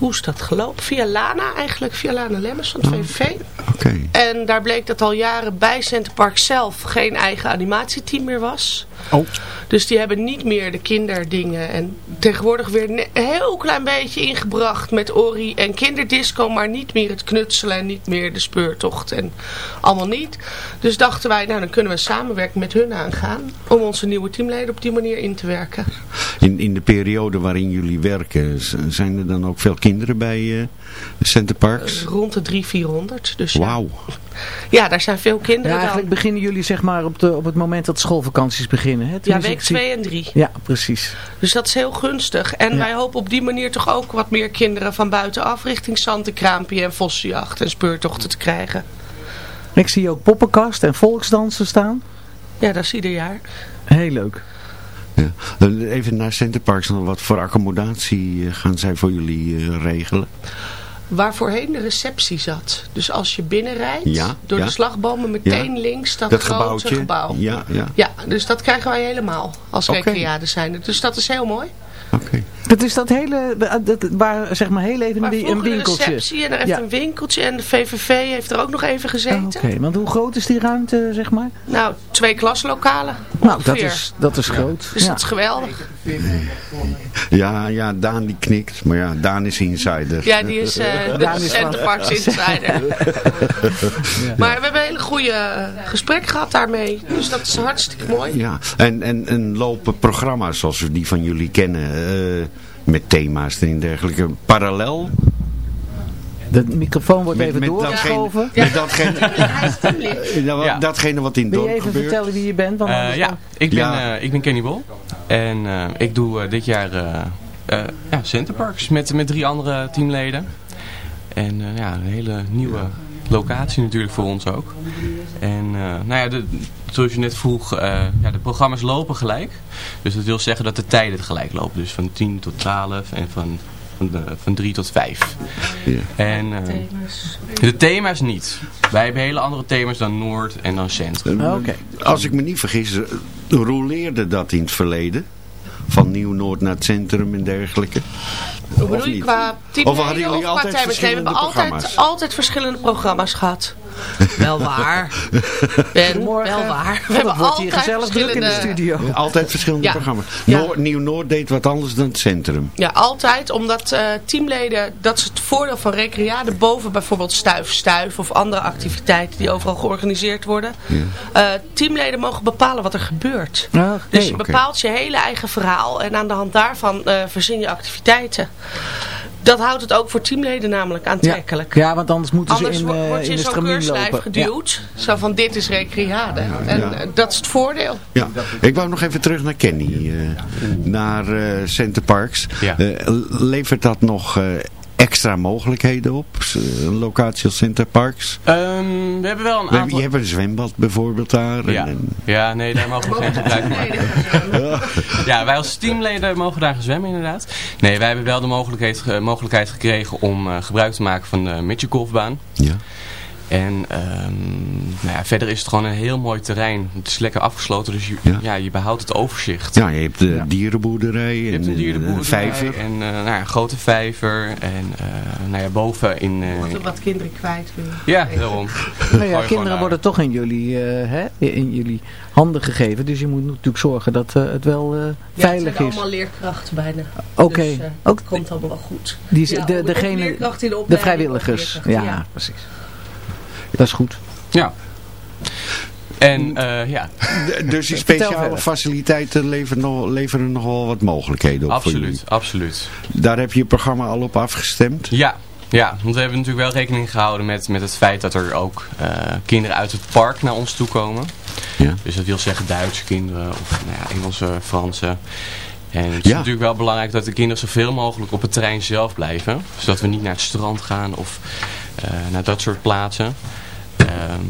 [SPEAKER 10] hoe is dat gelopen? Via Lana eigenlijk, via Lana Lemmers van het VVV.
[SPEAKER 5] Oké.
[SPEAKER 10] En daar bleek dat al jaren bij Centerpark zelf geen eigen animatieteam meer was.
[SPEAKER 5] Oh.
[SPEAKER 10] Dus die hebben niet meer de kinderdingen. En tegenwoordig weer een heel klein beetje ingebracht met Ori en kinderdisco. Maar niet meer het knutselen en niet meer de speurtocht. En allemaal niet. Dus dachten wij, nou dan kunnen we samenwerken met hun aangaan. Om onze nieuwe teamleden op die manier in te werken.
[SPEAKER 5] In, in de periode waarin jullie werken, zijn er dan ook veel kinderen bij eh Centerparks?
[SPEAKER 10] Rond de 300, 400. Dus ja.
[SPEAKER 5] Wauw.
[SPEAKER 10] ja, daar zijn veel kinderen
[SPEAKER 6] Ja,
[SPEAKER 10] dan.
[SPEAKER 6] eigenlijk beginnen jullie zeg maar op, de, op het moment dat schoolvakanties beginnen. Hè?
[SPEAKER 10] Ja, week
[SPEAKER 6] ik zie-
[SPEAKER 10] 2 en 3.
[SPEAKER 6] Ja, precies.
[SPEAKER 10] Dus dat is heel gunstig. En
[SPEAKER 6] Ja.
[SPEAKER 10] wij hopen op die manier toch ook wat meer kinderen van buitenaf richting Zantenkraampje en Vossenjacht en speurtochten te krijgen.
[SPEAKER 6] Ik zie ook poppenkast en volksdansen staan.
[SPEAKER 10] Ja, dat is ieder jaar.
[SPEAKER 6] Heel leuk.
[SPEAKER 5] Ja. Dan Even naar Centerparks, wat voor accommodatie eh, gaan zij voor jullie eh, regelen?
[SPEAKER 10] Waar voorheen de receptie zat. Dus als je binnenrijdt,
[SPEAKER 5] Ja,
[SPEAKER 10] door
[SPEAKER 5] ja.
[SPEAKER 10] de slagbomen meteen
[SPEAKER 5] Ja.
[SPEAKER 10] links dat,
[SPEAKER 5] Dat
[SPEAKER 10] grote
[SPEAKER 5] gebouwtje?
[SPEAKER 10] gebouw.
[SPEAKER 5] Ja, ja.
[SPEAKER 10] Ja, dus dat krijgen wij helemaal als
[SPEAKER 5] Oké.
[SPEAKER 10] recreade zijn. Dus dat is heel mooi.
[SPEAKER 6] Dat is dat hele, dat, waar zeg maar heel even een, een
[SPEAKER 10] vroeger de
[SPEAKER 6] winkeltje.
[SPEAKER 10] receptie en er heeft
[SPEAKER 6] Ja.
[SPEAKER 10] een winkeltje en de VVV heeft er ook nog even gezeten.
[SPEAKER 6] Oké, want hoe groot is die ruimte zeg maar?
[SPEAKER 10] Nou, twee klaslokalen.
[SPEAKER 6] Nou, dat is, dat is groot.
[SPEAKER 10] Dus
[SPEAKER 6] ja.
[SPEAKER 10] dat is geweldig.
[SPEAKER 5] Ja, ja, Daan die knikt, maar ja, Daan is insider.
[SPEAKER 10] Ja, die is eh de (laughs)
[SPEAKER 6] Daan is van-
[SPEAKER 10] Centerparks insider. Maar we hebben een hele goede eh, gesprek gehad daarmee. Dus dat is hartstikke mooi.
[SPEAKER 5] Ja, en, en, en lopen programma's zoals we die van jullie kennen, met thema's en dergelijke, parallel?
[SPEAKER 6] De microfoon wordt
[SPEAKER 5] Met-
[SPEAKER 6] even
[SPEAKER 5] met
[SPEAKER 6] doorgeschoven.
[SPEAKER 5] Met datgene, Ja,
[SPEAKER 11] Ja.
[SPEAKER 5] datgene wat in het
[SPEAKER 6] Wil je
[SPEAKER 5] dorp
[SPEAKER 6] even
[SPEAKER 5] gebeurt.
[SPEAKER 6] vertellen wie je bent? Want
[SPEAKER 11] Eh, ja, ik ben,
[SPEAKER 5] Ja.
[SPEAKER 11] eh, ik ben Kenny Bol. En eh, ik doe eh, dit jaar eh eh, ja, Centerparks met, met drie andere teamleden. En eh, ja, een hele nieuwe locatie natuurlijk voor ons ook. En eh, nou ja, de, zoals je net vroeg, eh, ja, de programma's lopen gelijk. Dus dat wil zeggen dat de tijden gelijk lopen. Dus van 10 tot 12 en van, van, de, van 3 tot 5. En eh, de thema's niet. Wij hebben hele andere thema's dan Noord en dan Centrum.
[SPEAKER 5] Als ik me niet vergis, roleerde dat in het verleden? Van Nieuw-Noord naar het centrum en dergelijke?
[SPEAKER 10] Hoe
[SPEAKER 5] Of
[SPEAKER 10] bedoel je
[SPEAKER 5] hadden jullie altijd?
[SPEAKER 10] Nee, we hebben
[SPEAKER 5] verschillende
[SPEAKER 10] altijd,
[SPEAKER 5] programma's?
[SPEAKER 10] altijd verschillende programma's gehad. (laughs) Wel waar. (laughs) Ben, wel waar. We hebben (laughs)
[SPEAKER 6] wordt hier
[SPEAKER 10] altijd
[SPEAKER 6] gezellig druk in de
[SPEAKER 10] verschillende-
[SPEAKER 6] studio.
[SPEAKER 5] Altijd verschillende
[SPEAKER 10] Ja.
[SPEAKER 5] programma's.
[SPEAKER 10] Ja.
[SPEAKER 5] Noord- Nieuw-Noord deed wat anders dan het centrum.
[SPEAKER 10] Ja, altijd. Omdat eh, teamleden, dat is het voordeel van recreade boven bijvoorbeeld stuif, stuif of andere activiteiten die overal georganiseerd worden. Eh, teamleden mogen bepalen wat er gebeurt.
[SPEAKER 6] Ah.
[SPEAKER 10] Dus je bepaalt je hele eigen verhaal en aan de hand daarvan eh, verzin je activiteiten. Dat houdt het ook voor teamleden namelijk aantrekkelijk.
[SPEAKER 6] Ja, want anders moeten
[SPEAKER 10] Anders
[SPEAKER 6] ze in, eh,
[SPEAKER 10] word je
[SPEAKER 6] in de
[SPEAKER 10] zo'n keurslijf
[SPEAKER 6] lopen.
[SPEAKER 10] geduwd. Zo van dit is recreade. En
[SPEAKER 5] Ja.
[SPEAKER 10] eh, dat is het voordeel.
[SPEAKER 5] Ja, ik wou nog even terug naar Kenny, eh, naar eh Center Parks.
[SPEAKER 11] Ja.
[SPEAKER 5] Eh, levert dat nog eh, extra mogelijkheden op? S- Een locatie als Centerparks?
[SPEAKER 11] Ehm, we hebben wel een
[SPEAKER 5] We-
[SPEAKER 11] aantal...
[SPEAKER 5] Je hebt een zwembad bijvoorbeeld daar.
[SPEAKER 11] Ja.
[SPEAKER 5] en-
[SPEAKER 11] ja, nee, daar mogen we geen gebruik van maken. (laughs) Ja, wij als teamleden mogen daar gaan zwemmen inderdaad. Nee, wij hebben wel de mogelijkheid, ge- mogelijkheid gekregen om eh, gebruik te maken van de Mitchell golfbaan.
[SPEAKER 5] Ja.
[SPEAKER 11] En ehm, nou ja, verder is het gewoon een heel mooi terrein. Het is lekker afgesloten, dus je, ja. je behoudt het overzicht.
[SPEAKER 5] Ja, je hebt de dierenboerderij en
[SPEAKER 11] Je hebt een dierenboerderij
[SPEAKER 5] een vijver.
[SPEAKER 11] en eh, nou ja, een grote vijver. En eh, nou ja, boven in... eh,
[SPEAKER 10] Mochten wat kinderen kwijt willen.
[SPEAKER 11] ja, daarom. (laughs)
[SPEAKER 6] Nou ja, kinderen worden toch in jullie, eh, hè, in jullie handen gegeven. Dus je moet natuurlijk zorgen dat eh, het wel eh,
[SPEAKER 10] Ja, het
[SPEAKER 6] veilig
[SPEAKER 10] zijn
[SPEAKER 6] is.
[SPEAKER 10] allemaal leerkrachten bijna.
[SPEAKER 6] Oké.
[SPEAKER 10] Dus, eh,
[SPEAKER 6] Ook-
[SPEAKER 10] het komt allemaal wel goed.
[SPEAKER 6] Die,
[SPEAKER 10] Ja,
[SPEAKER 6] de, degene,
[SPEAKER 10] de
[SPEAKER 6] vrijwilligers. Ja,
[SPEAKER 10] ja.
[SPEAKER 6] precies. Dat is goed.
[SPEAKER 11] Ja. En eh, ja.
[SPEAKER 5] Dus die (laughs) speciale faciliteiten leveren, nog, leveren nog wel wat mogelijkheden op voor jullie.
[SPEAKER 11] Absoluut, absoluut.
[SPEAKER 5] Daar heb je je programma al op afgestemd?
[SPEAKER 11] Ja, ja, want we hebben natuurlijk wel rekening gehouden met, met het feit dat er ook eh, kinderen uit het park naar ons toe komen.
[SPEAKER 5] Ja.
[SPEAKER 11] Dus dat wil zeggen Duitse kinderen of nou ja, Engelse, Franse. En het is
[SPEAKER 5] Ja.
[SPEAKER 11] natuurlijk wel belangrijk dat de kinderen zoveel mogelijk op het terrein zelf blijven. Zodat we niet naar het strand gaan of eh, naar dat soort plaatsen. Ehm,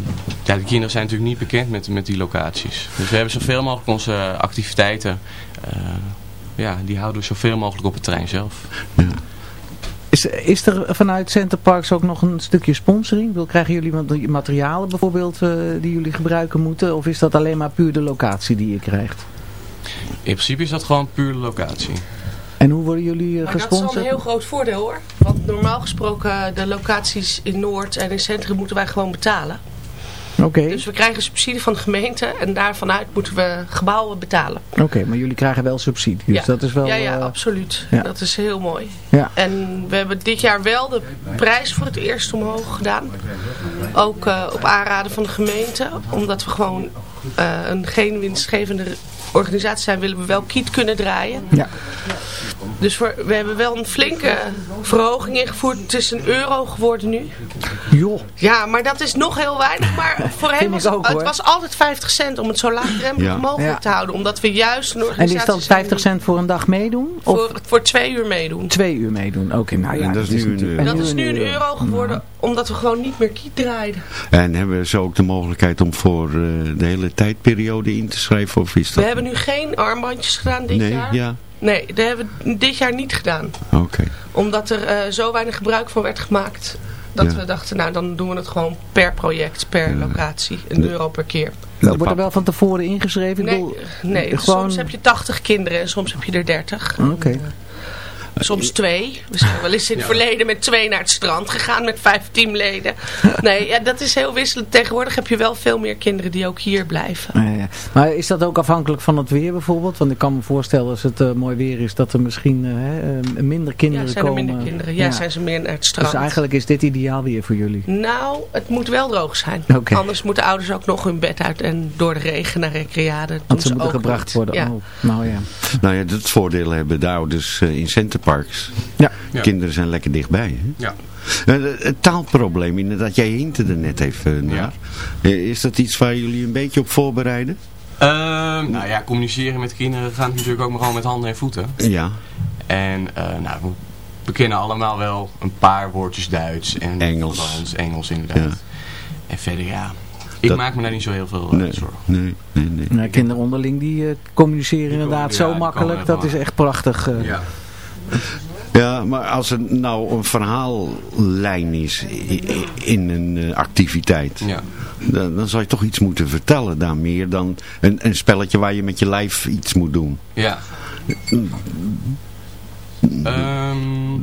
[SPEAKER 11] ja, de kinderen zijn natuurlijk niet bekend met, met die locaties. Dus we hebben zoveel mogelijk onze activiteiten, eh, ja, die houden we zoveel mogelijk op het terrein zelf.
[SPEAKER 6] Is, is er vanuit Centerparks ook nog een stukje sponsoring? Wil, krijgen jullie wat materialen bijvoorbeeld eh, die jullie gebruiken moeten? Of is dat alleen maar puur de locatie die je krijgt?
[SPEAKER 11] In principe is dat gewoon puur de locatie.
[SPEAKER 6] En hoe worden jullie eh,
[SPEAKER 10] Maar dat is
[SPEAKER 6] gesponsord?
[SPEAKER 10] wel een heel groot voordeel hoor. Want normaal gesproken eh, de locaties in Noord en in Centrum moeten wij gewoon betalen.
[SPEAKER 6] Oké,
[SPEAKER 10] Dus we krijgen subsidie van de gemeente en daarvanuit moeten we gebouwen betalen.
[SPEAKER 6] Oké, maar jullie krijgen wel subsidie. Dus
[SPEAKER 10] ja.
[SPEAKER 6] dat is wel...
[SPEAKER 10] ja, ja,
[SPEAKER 6] eh,
[SPEAKER 10] absoluut.
[SPEAKER 6] ja.
[SPEAKER 10] Dat is heel mooi.
[SPEAKER 6] Ja.
[SPEAKER 10] En we hebben dit jaar wel de prijs voor het eerst omhoog gedaan. Ook eh, op aanraden van de gemeente. Omdat we gewoon eh, een geen winstgevende organisatie zijn, willen we wel kiet kunnen draaien.
[SPEAKER 6] Ja.
[SPEAKER 10] Dus voor, we hebben wel een flinke verhoging ingevoerd. Het is een euro geworden nu.
[SPEAKER 6] Joh.
[SPEAKER 10] Ja, maar dat is nog heel weinig. Maar (laughs) voorheen was
[SPEAKER 6] ook,
[SPEAKER 10] het was altijd 50 cent om het zo laagdrempelig
[SPEAKER 6] Ja.
[SPEAKER 10] mogelijk
[SPEAKER 6] Ja.
[SPEAKER 10] te houden. Omdat we juist een
[SPEAKER 6] En
[SPEAKER 10] organisatie
[SPEAKER 6] is dat
[SPEAKER 10] zijn
[SPEAKER 6] 50 cent voor een dag meedoen? Of
[SPEAKER 10] voor, voor twee uur meedoen.
[SPEAKER 6] twee uur meedoen? Oké, nou ja.
[SPEAKER 5] En dat is nu een euro.
[SPEAKER 6] en
[SPEAKER 10] Dat is nu een
[SPEAKER 6] euro.
[SPEAKER 10] euro geworden, omdat we gewoon niet meer kiet draaiden.
[SPEAKER 5] En hebben ze ook de mogelijkheid om voor eh, de hele tijdperiode in te schrijven? Of is
[SPEAKER 10] We
[SPEAKER 5] dat...
[SPEAKER 10] hebben nu geen armbandjes gedaan dit
[SPEAKER 5] nee,
[SPEAKER 10] jaar.
[SPEAKER 5] ja.
[SPEAKER 10] Nee, dat hebben we dit jaar niet gedaan.
[SPEAKER 5] Oké.
[SPEAKER 10] Omdat er eh, zo weinig gebruik van werd gemaakt. Dat
[SPEAKER 5] Ja.
[SPEAKER 10] we dachten, nou dan doen we het gewoon per project, per locatie. Een euro per keer.
[SPEAKER 6] Nou, wordt er wel van tevoren ingeschreven? Ik
[SPEAKER 10] Nee,
[SPEAKER 6] bedoel,
[SPEAKER 10] nee
[SPEAKER 6] gewoon...
[SPEAKER 10] soms heb je 80 kinderen en soms heb je er 30.
[SPEAKER 6] Oké.
[SPEAKER 10] Soms twee. We zijn wel eens in het verleden met twee naar het strand gegaan met vijf teamleden. Nee, ja, dat is heel wisselend. Tegenwoordig heb je wel veel meer kinderen die ook hier blijven.
[SPEAKER 6] Ja, ja. Maar is dat ook afhankelijk van het weer bijvoorbeeld? Want ik kan me voorstellen als het eh, mooi weer is dat er misschien eh, hè, eh, minder kinderen
[SPEAKER 10] Ja, zijn er
[SPEAKER 6] komen.
[SPEAKER 10] minder kinderen. Ja, zijn ze meer naar het strand.
[SPEAKER 6] Dus eigenlijk is dit ideaal weer voor jullie.
[SPEAKER 10] Nou, het moet wel droog zijn. Anders moeten ouders ook nog hun bed uit en door de regen naar recreade. Dat
[SPEAKER 6] Want ze moeten
[SPEAKER 10] ook
[SPEAKER 6] gebracht
[SPEAKER 10] niet.
[SPEAKER 6] worden.
[SPEAKER 10] Ja.
[SPEAKER 6] Oh, nou ja.
[SPEAKER 5] Nou ja, dat voordeel hebben de ouders eh, in Centerparks.
[SPEAKER 6] Ja.
[SPEAKER 11] Ja.
[SPEAKER 5] Kinderen zijn lekker dichtbij. Hè?
[SPEAKER 11] Ja.
[SPEAKER 5] Eh, Het taalprobleem, inderdaad, jij hinte er net even naar. Eh, Is dat iets waar jullie een beetje op voorbereiden?
[SPEAKER 11] Ehm, nou ja, communiceren met kinderen gaat natuurlijk ook maar gewoon met handen en voeten.
[SPEAKER 5] Ja.
[SPEAKER 11] En eh, nou, we, kennen allemaal wel een paar woordjes Duits en
[SPEAKER 5] Engels.
[SPEAKER 11] Frans, Engels inderdaad.
[SPEAKER 5] Ja.
[SPEAKER 11] En verder ja, ik
[SPEAKER 5] Dat-
[SPEAKER 11] maak me daar niet zo heel veel eh,
[SPEAKER 5] Nee,
[SPEAKER 11] zorgen.
[SPEAKER 5] nee, nee. nee.
[SPEAKER 6] Nou, kinderen onderling die communiceren inderdaad
[SPEAKER 11] ja,
[SPEAKER 6] zo makkelijk. Dat is echt prachtig.
[SPEAKER 11] Ja.
[SPEAKER 5] Ja, maar als er nou een verhaallijn is in een eh, activiteit,
[SPEAKER 11] Ja.
[SPEAKER 5] dan, dan zou je toch iets moeten vertellen daar meer dan een, een spelletje waar je met je lijf iets moet doen.
[SPEAKER 11] Ja. Ehm,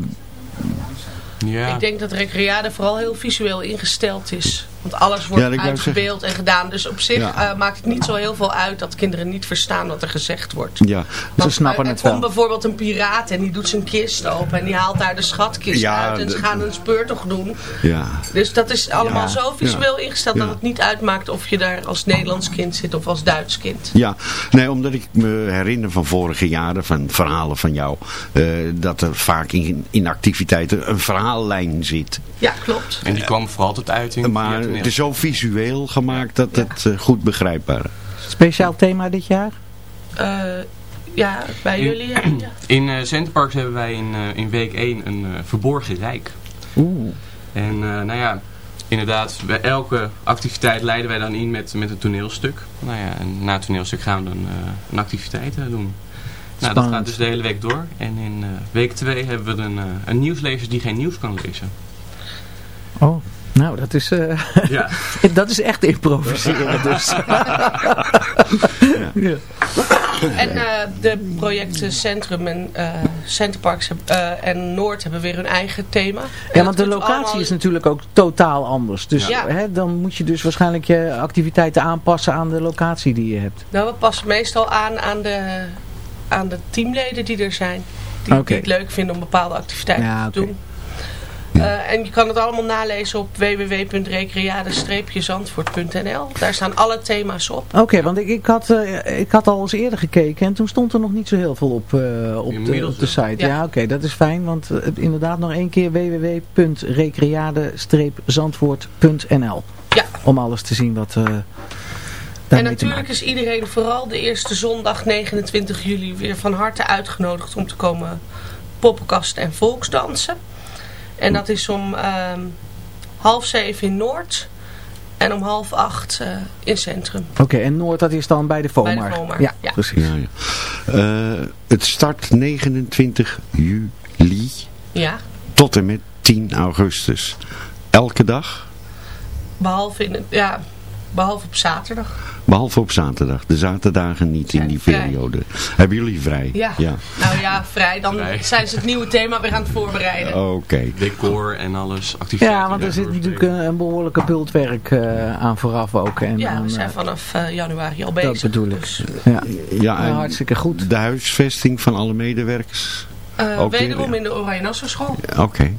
[SPEAKER 11] ja.
[SPEAKER 10] Ik denk dat recreade vooral heel visueel ingesteld is. Want alles wordt
[SPEAKER 5] Ja,
[SPEAKER 10] uitgebeeld en gedaan. Dus op zich
[SPEAKER 5] Ja.
[SPEAKER 10] eh, maakt het niet zo heel veel uit dat kinderen niet verstaan wat er gezegd wordt.
[SPEAKER 5] Ja,
[SPEAKER 6] Ze snappen
[SPEAKER 10] er
[SPEAKER 6] het
[SPEAKER 10] komt
[SPEAKER 6] wel.
[SPEAKER 10] bijvoorbeeld een piraat en die doet zijn kist open en die haalt daar de schatkist
[SPEAKER 5] Ja,
[SPEAKER 10] uit en ze gaan een speurtocht doen.
[SPEAKER 5] ja.
[SPEAKER 10] Dus dat is allemaal
[SPEAKER 5] Ja,
[SPEAKER 10] zo visueel
[SPEAKER 5] ja,
[SPEAKER 10] ingesteld
[SPEAKER 5] ja.
[SPEAKER 10] dat het niet uitmaakt of je daar als Nederlands kind zit of als Duits kind.
[SPEAKER 5] Ja, nee, omdat ik me herinner van vorige jaren, van verhalen van jou, eh, dat er vaak in, in activiteiten een verhaallijn zit.
[SPEAKER 10] Ja, klopt.
[SPEAKER 11] En die kwam vooral tot uiting.
[SPEAKER 5] Maar. Het is zo visueel gemaakt dat het eh, goed begrijpbaar is.
[SPEAKER 6] Speciaal thema dit jaar?
[SPEAKER 10] Eh, ja, bij
[SPEAKER 11] In-
[SPEAKER 10] jullie. Ja. (clears throat)
[SPEAKER 11] In eh Centerparks hebben wij in, in week 1 een verborgen rijk.
[SPEAKER 6] Oeh.
[SPEAKER 11] En eh, nou ja, inderdaad, bij elke activiteit leiden wij dan in met, met een toneelstuk. Nou ja, en na het toneelstuk gaan we dan eh, een activiteit doen. Nou, dat gaat dus de hele week door. En in eh, week 2 hebben we een, eh, een nieuwslezer die geen nieuws kan lezen.
[SPEAKER 6] Oh, nou dat is, eh,
[SPEAKER 11] Ja. (laughs)
[SPEAKER 6] dat is echt improviseren (laughs) dus. ja.
[SPEAKER 10] En eh, de projecten Centrum en eh Centerparks heb- eh, en Noord hebben weer hun eigen thema. En
[SPEAKER 6] Ja, want de locatie
[SPEAKER 10] allemaal-
[SPEAKER 6] is natuurlijk ook totaal anders. Dus
[SPEAKER 10] Ja.
[SPEAKER 6] hè, dan moet je dus waarschijnlijk je activiteiten aanpassen aan de locatie die je hebt.
[SPEAKER 10] Nou, we passen meestal aan aan de, aan de teamleden die er zijn. Die, het leuk vinden om bepaalde activiteiten
[SPEAKER 6] Ja,
[SPEAKER 10] te doen. Eh, en je kan het allemaal nalezen op www.recreade-zandvoort.nl. Daar staan alle thema's op.
[SPEAKER 6] Oké, want ik, ik, had, eh, ik had al eens eerder gekeken en toen stond er nog niet zo heel veel op, eh, op, de, op de site. Ja,
[SPEAKER 10] Ja.
[SPEAKER 6] oké, dat is fijn, want inderdaad nog één keer www.recreade-zandvoort.nl
[SPEAKER 10] Ja.
[SPEAKER 6] Om alles te zien wat eh
[SPEAKER 10] En natuurlijk is iedereen vooral de eerste zondag 29 juli weer van harte uitgenodigd om te komen poppenkast en volksdansen. En dat is om ehm, half zeven in Noord en om half acht eh, in Centrum.
[SPEAKER 6] Oké, en Noord dat is dan bij de
[SPEAKER 10] Bij de
[SPEAKER 6] FOMAR.
[SPEAKER 10] FOMAR,
[SPEAKER 6] Ja,
[SPEAKER 10] ja.
[SPEAKER 6] precies.
[SPEAKER 5] Ja, ja. Eh, het start 29 juli
[SPEAKER 10] Ja,
[SPEAKER 5] tot en met 10 augustus. Elke dag,
[SPEAKER 10] behalve, in het, ja, behalve op zaterdag.
[SPEAKER 5] behalve op zaterdag. De zaterdagen niet in die
[SPEAKER 10] vrij.
[SPEAKER 5] periode. Hebben jullie vrij?
[SPEAKER 10] Ja. Nou ja, vrij. Dan
[SPEAKER 11] Vrij.
[SPEAKER 10] zijn ze het nieuwe thema weer aan het voorbereiden.
[SPEAKER 5] Oké.
[SPEAKER 11] Decor en alles, activiteiten.
[SPEAKER 6] Ja, want er zit natuurlijk een, een behoorlijke bultwerk eh, aan vooraf ook. En
[SPEAKER 10] ja,
[SPEAKER 6] aan,
[SPEAKER 10] we zijn
[SPEAKER 6] eh,
[SPEAKER 10] vanaf eh, januari al
[SPEAKER 6] dat
[SPEAKER 10] bezig.
[SPEAKER 6] bedoel ik.
[SPEAKER 10] Dus,
[SPEAKER 6] Ja, Nou, hartstikke goed.
[SPEAKER 5] de huisvesting van alle medewerkers.
[SPEAKER 10] eh,
[SPEAKER 5] Ook weer,
[SPEAKER 10] wederom
[SPEAKER 5] ja.
[SPEAKER 10] in de Oranje Nassau school.
[SPEAKER 5] Ja, Oké.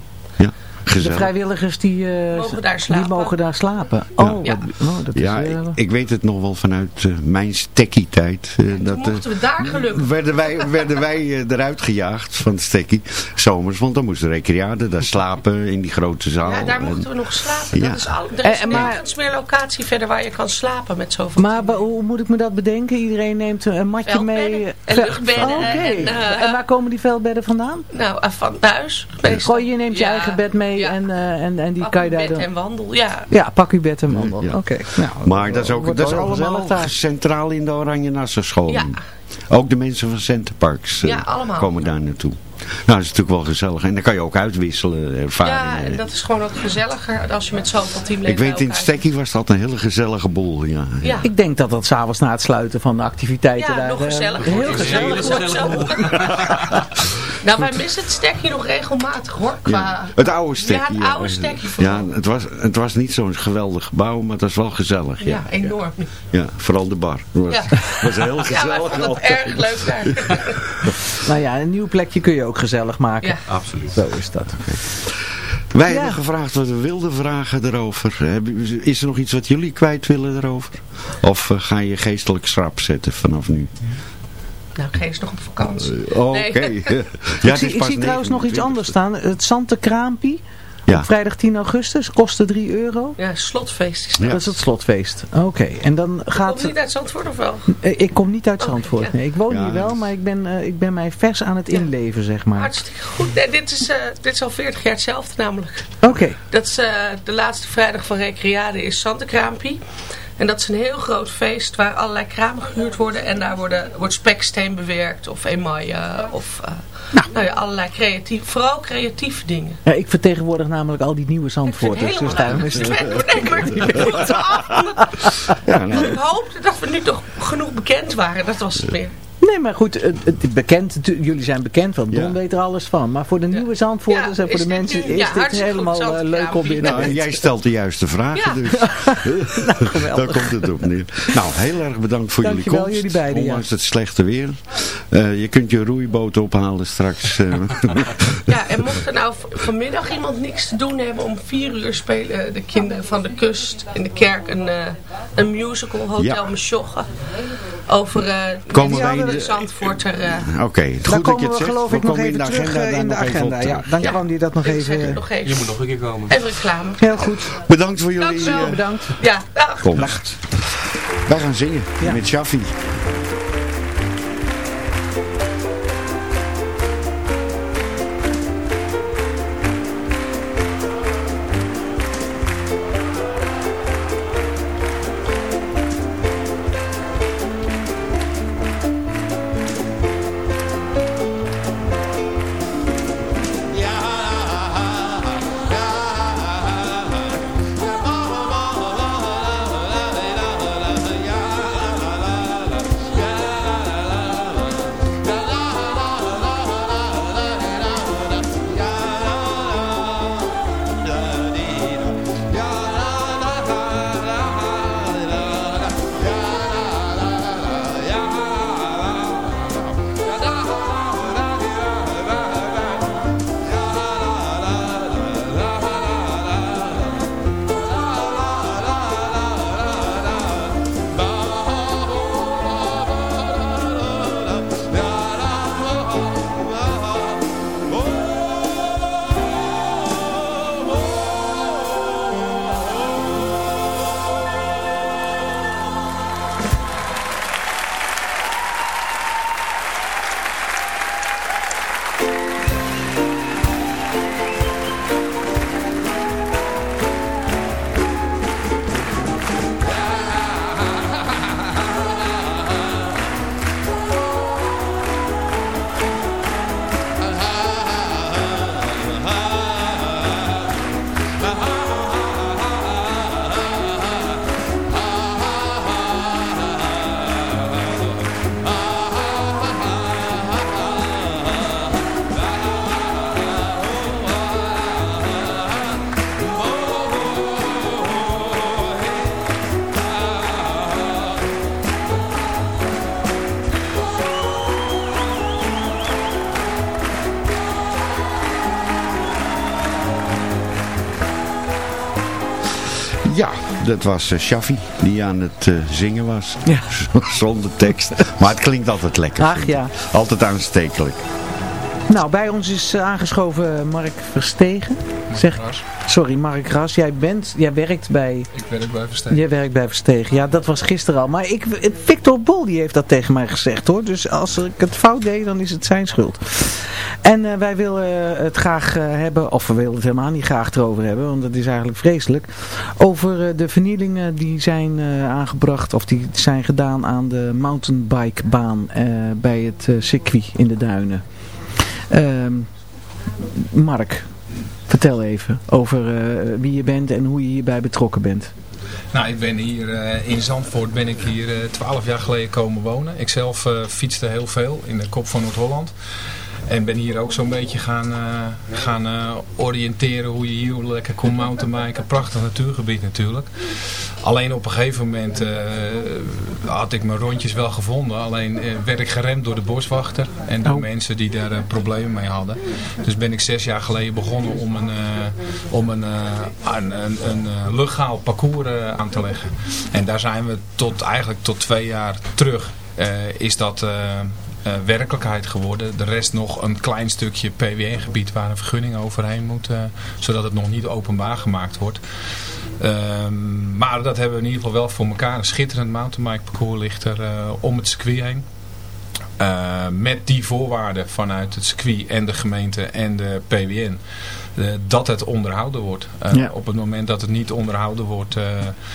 [SPEAKER 6] De vrijwilligers die, eh,
[SPEAKER 10] Mogen daar
[SPEAKER 6] die
[SPEAKER 10] slapen.
[SPEAKER 6] mogen daar slapen.
[SPEAKER 5] Ja.
[SPEAKER 6] Oh,
[SPEAKER 10] Ja.
[SPEAKER 6] wat- oh, dat is...
[SPEAKER 5] Ja,
[SPEAKER 6] eh,
[SPEAKER 5] ik, ik weet het nog wel vanuit eh, mijn stekkie-tijd.
[SPEAKER 10] Toen
[SPEAKER 5] dat, eh,
[SPEAKER 10] mochten we daar gelukkig.
[SPEAKER 5] werden wij, werden wij eruit gejaagd van het stekkie. Zomers, want dan moesten de recreaden daar slapen in die grote zaal.
[SPEAKER 10] Ja, daar
[SPEAKER 5] En-
[SPEAKER 10] mochten we nog slapen.
[SPEAKER 5] Ja.
[SPEAKER 10] Dat is al, er
[SPEAKER 6] Eh,
[SPEAKER 10] is
[SPEAKER 6] maar-
[SPEAKER 10] nergens meer locatie verder waar je kan slapen met zoveel
[SPEAKER 6] maar hoe moet ik me dat bedenken? Iedereen neemt een matje
[SPEAKER 10] Veldbedden
[SPEAKER 6] mee.
[SPEAKER 10] en luchtbedden
[SPEAKER 6] Oh, Oké.
[SPEAKER 10] en,
[SPEAKER 6] en waar komen die veldbedden vandaan?
[SPEAKER 10] Nou, van thuis.
[SPEAKER 6] Gooi je neemt je eigen bed mee
[SPEAKER 10] ja.
[SPEAKER 6] en, eh, en, en die
[SPEAKER 10] Pak
[SPEAKER 6] kan je daar
[SPEAKER 10] bed
[SPEAKER 6] dan...
[SPEAKER 10] en wandel, ja.
[SPEAKER 6] Ja, pak uw bed en wandel.
[SPEAKER 5] Ja.
[SPEAKER 6] Oké. Nou,
[SPEAKER 5] Maar dat is ook, dat is
[SPEAKER 6] wel
[SPEAKER 5] allemaal centraal in de Oranje Nassau school.
[SPEAKER 10] Ja.
[SPEAKER 5] Ook de mensen van Centerparks eh,
[SPEAKER 10] Ja,
[SPEAKER 5] komen daar naartoe. Nou, dat is natuurlijk wel gezellig. En dan kan je ook uitwisselen,
[SPEAKER 10] Ja,
[SPEAKER 5] ervaringen.
[SPEAKER 10] en dat is gewoon ook gezelliger als je met zoveel teamleden
[SPEAKER 5] Ik weet, in Stekkie was dat een hele gezellige boel. Ja.
[SPEAKER 10] Ja,
[SPEAKER 6] Ik denk dat dat s'avonds na het sluiten van de activiteiten
[SPEAKER 10] ja
[SPEAKER 6] daar...
[SPEAKER 10] nog
[SPEAKER 6] eh,
[SPEAKER 10] gezelliger.
[SPEAKER 6] Heel gezellig.
[SPEAKER 10] Heel (laughs) nou, wij missen het stekje nog regelmatig hoor. Qua...
[SPEAKER 5] Ja, het oude stekkie.
[SPEAKER 10] Ja, het oude stekje
[SPEAKER 5] Ja, het was, het was niet zo'n geweldig gebouw, maar het was wel gezellig.
[SPEAKER 10] Ja,
[SPEAKER 5] Ja,
[SPEAKER 10] enorm.
[SPEAKER 5] ja vooral de bar. Het was,
[SPEAKER 10] Ja.
[SPEAKER 5] was heel
[SPEAKER 10] Ja, wij
[SPEAKER 5] gezellig.
[SPEAKER 10] vonden erg leuk (laughs) daar.
[SPEAKER 6] Nou ja, een nieuw plekje kun je ook gezellig maken.
[SPEAKER 10] Ja.
[SPEAKER 11] Absoluut.
[SPEAKER 6] Zo is dat.
[SPEAKER 5] Wij
[SPEAKER 6] Ja.
[SPEAKER 5] hebben gevraagd wat we wilden vragen erover. Is er nog iets wat jullie kwijt willen erover? Of eh, ga je geestelijk schrap zetten vanaf nu?
[SPEAKER 10] Nou, Gees nog op vakantie.
[SPEAKER 5] Eh, Oké.
[SPEAKER 10] Nee. (laughs)
[SPEAKER 5] Ja,
[SPEAKER 6] ik zie, ik zie trouwens nog iets
[SPEAKER 5] 29.
[SPEAKER 6] anders staan. Het Sante Kraampie.
[SPEAKER 5] Ja.
[SPEAKER 6] Op vrijdag 10 augustus. Kostte 3 euro.
[SPEAKER 10] Ja, slotfeest is
[SPEAKER 5] Ja.
[SPEAKER 10] dat.
[SPEAKER 6] Dat is het slotfeest. Oké. En dan
[SPEAKER 10] Komt
[SPEAKER 6] gaat...
[SPEAKER 10] niet uit Zandvoort of wel?
[SPEAKER 6] Eh, Ik kom niet uit
[SPEAKER 10] Oké,
[SPEAKER 6] Zandvoort.
[SPEAKER 10] ja.
[SPEAKER 6] Nee, ik woon
[SPEAKER 5] Ja,
[SPEAKER 6] hier wel, maar ik ben, eh, ik ben mij vers aan het inleven, zeg maar.
[SPEAKER 10] Hartstikke goed. Nee, dit, is, eh, dit is al 40 jaar hetzelfde namelijk.
[SPEAKER 6] Oké.
[SPEAKER 10] Dat is eh, de laatste vrijdag van Recreade is Santekraampie. En dat is een heel groot feest waar allerlei kramen gehuurd worden. En daar worden, wordt speksteen bewerkt of emaille of eh, nou. ja, allerlei creatief, vooral creatieve dingen.
[SPEAKER 6] Ja, ik vertegenwoordig namelijk al die nieuwe Zandvoorters. Dus daarom is het...
[SPEAKER 10] Nee, maar het goed af.
[SPEAKER 5] Ja, nou,
[SPEAKER 10] Ik hoopte dat we nu toch genoeg bekend waren. Dat was het meer.
[SPEAKER 6] Nee, maar goed, het, het is bekend, jullie zijn bekend, want Don
[SPEAKER 5] Ja.
[SPEAKER 6] weet er alles van. Maar voor de nieuwe Zandvoorters
[SPEAKER 10] Ja,
[SPEAKER 6] en voor de mensen
[SPEAKER 10] nu-
[SPEAKER 6] is
[SPEAKER 10] ja,
[SPEAKER 6] dit helemaal
[SPEAKER 10] goed,
[SPEAKER 6] eh, leuk om binnen
[SPEAKER 5] nou, jij stelt de juiste vragen,
[SPEAKER 10] Ja.
[SPEAKER 5] dus (laughs) daar komt het op neer. Nou, heel erg bedankt voor jullie
[SPEAKER 6] Dankjewel,
[SPEAKER 5] komst.
[SPEAKER 6] jullie beiden, ja.
[SPEAKER 5] Ondanks het slechte weer. Eh, je kunt je roeiboot ophalen straks. eh. (laughs)
[SPEAKER 10] Ja, en mocht er nou vanmiddag iemand niks te doen hebben, om vier uur spelen de kinderen van de kust in de kerk een, een musical, Hotel
[SPEAKER 5] Ja.
[SPEAKER 10] Over eh
[SPEAKER 5] Komen wij in
[SPEAKER 10] van
[SPEAKER 5] de-
[SPEAKER 10] de Zandvoorter. eh
[SPEAKER 5] Oké, het
[SPEAKER 6] Dan
[SPEAKER 5] goed dat je
[SPEAKER 6] komen
[SPEAKER 5] het
[SPEAKER 6] we
[SPEAKER 5] zegt.
[SPEAKER 6] geloof
[SPEAKER 5] We
[SPEAKER 6] ik nog
[SPEAKER 5] komen
[SPEAKER 6] even
[SPEAKER 5] in de
[SPEAKER 6] terug eh, in de agenda. Ja, dan
[SPEAKER 10] Ja.
[SPEAKER 6] kan die dat nog even...
[SPEAKER 11] Je moet nog een keer komen.
[SPEAKER 10] Even reclame.
[SPEAKER 6] Heel goed.
[SPEAKER 5] Bedankt voor jullie
[SPEAKER 10] Dankjewel,
[SPEAKER 5] eh,
[SPEAKER 6] Bedankt.
[SPEAKER 10] Ja, dag.
[SPEAKER 5] Wij gaan zingen
[SPEAKER 6] Ja.
[SPEAKER 5] met Shaffi. Dat was uh, Shaffi die aan het uh, zingen was.
[SPEAKER 6] Ja. (laughs)
[SPEAKER 5] Zonder tekst. Maar het klinkt altijd lekker.
[SPEAKER 6] Ach ja.
[SPEAKER 5] Altijd aanstekelijk.
[SPEAKER 6] Nou, bij ons is uh, aangeschoven Mark Verstegen. Zeg, sorry, Mark Ras. Jij, bent, jij werkt bij...
[SPEAKER 12] Ik werk bij Verstegen.
[SPEAKER 6] Jij werkt bij Verstegen. Ja, dat was gisteren al. Maar ik, Victor Bol die heeft dat tegen mij gezegd hoor. Dus als ik het fout deed, dan is het zijn schuld. En uh, wij willen het graag uh, hebben, of we willen het helemaal niet graag erover hebben, want dat is eigenlijk vreselijk. Over de vernielingen die zijn aangebracht, of die zijn gedaan aan de mountainbikebaan bij het circuit in de duinen. Uh, Mark, vertel even over uh, wie je bent en hoe je hierbij betrokken bent.
[SPEAKER 12] Nou, ik ben hier uh, in Zandvoort ben ik hier twaalf jaar geleden komen wonen. Ik zelf fietste heel veel in de kop van Noord-Holland. En ben hier ook zo'n beetje gaan, uh, gaan uh, oriënteren hoe je hier lekker kon mountainbiken. Prachtig natuurgebied natuurlijk. Alleen op een gegeven moment uh, had ik mijn rondjes wel gevonden. Alleen werd ik geremd door de boswachter en door oh. mensen die daar problemen mee hadden. Dus ben ik zes jaar geleden begonnen om een, om een, een, een, een legaal parcours aan te leggen. En daar zijn we tot, eigenlijk tot twee jaar terug is dat uh, werkelijkheid geworden. De rest nog een klein stukje PWN-gebied waar een vergunning overheen moet. Uh, zodat het nog niet openbaar gemaakt wordt. Uh, maar dat hebben we in ieder geval wel voor elkaar. Een schitterend mountainbike parcours ligt er uh, om het circuit heen. met die voorwaarden vanuit het circuit en de gemeente en de PWN. dat het onderhouden wordt. Ja. Op het moment dat het niet onderhouden wordt...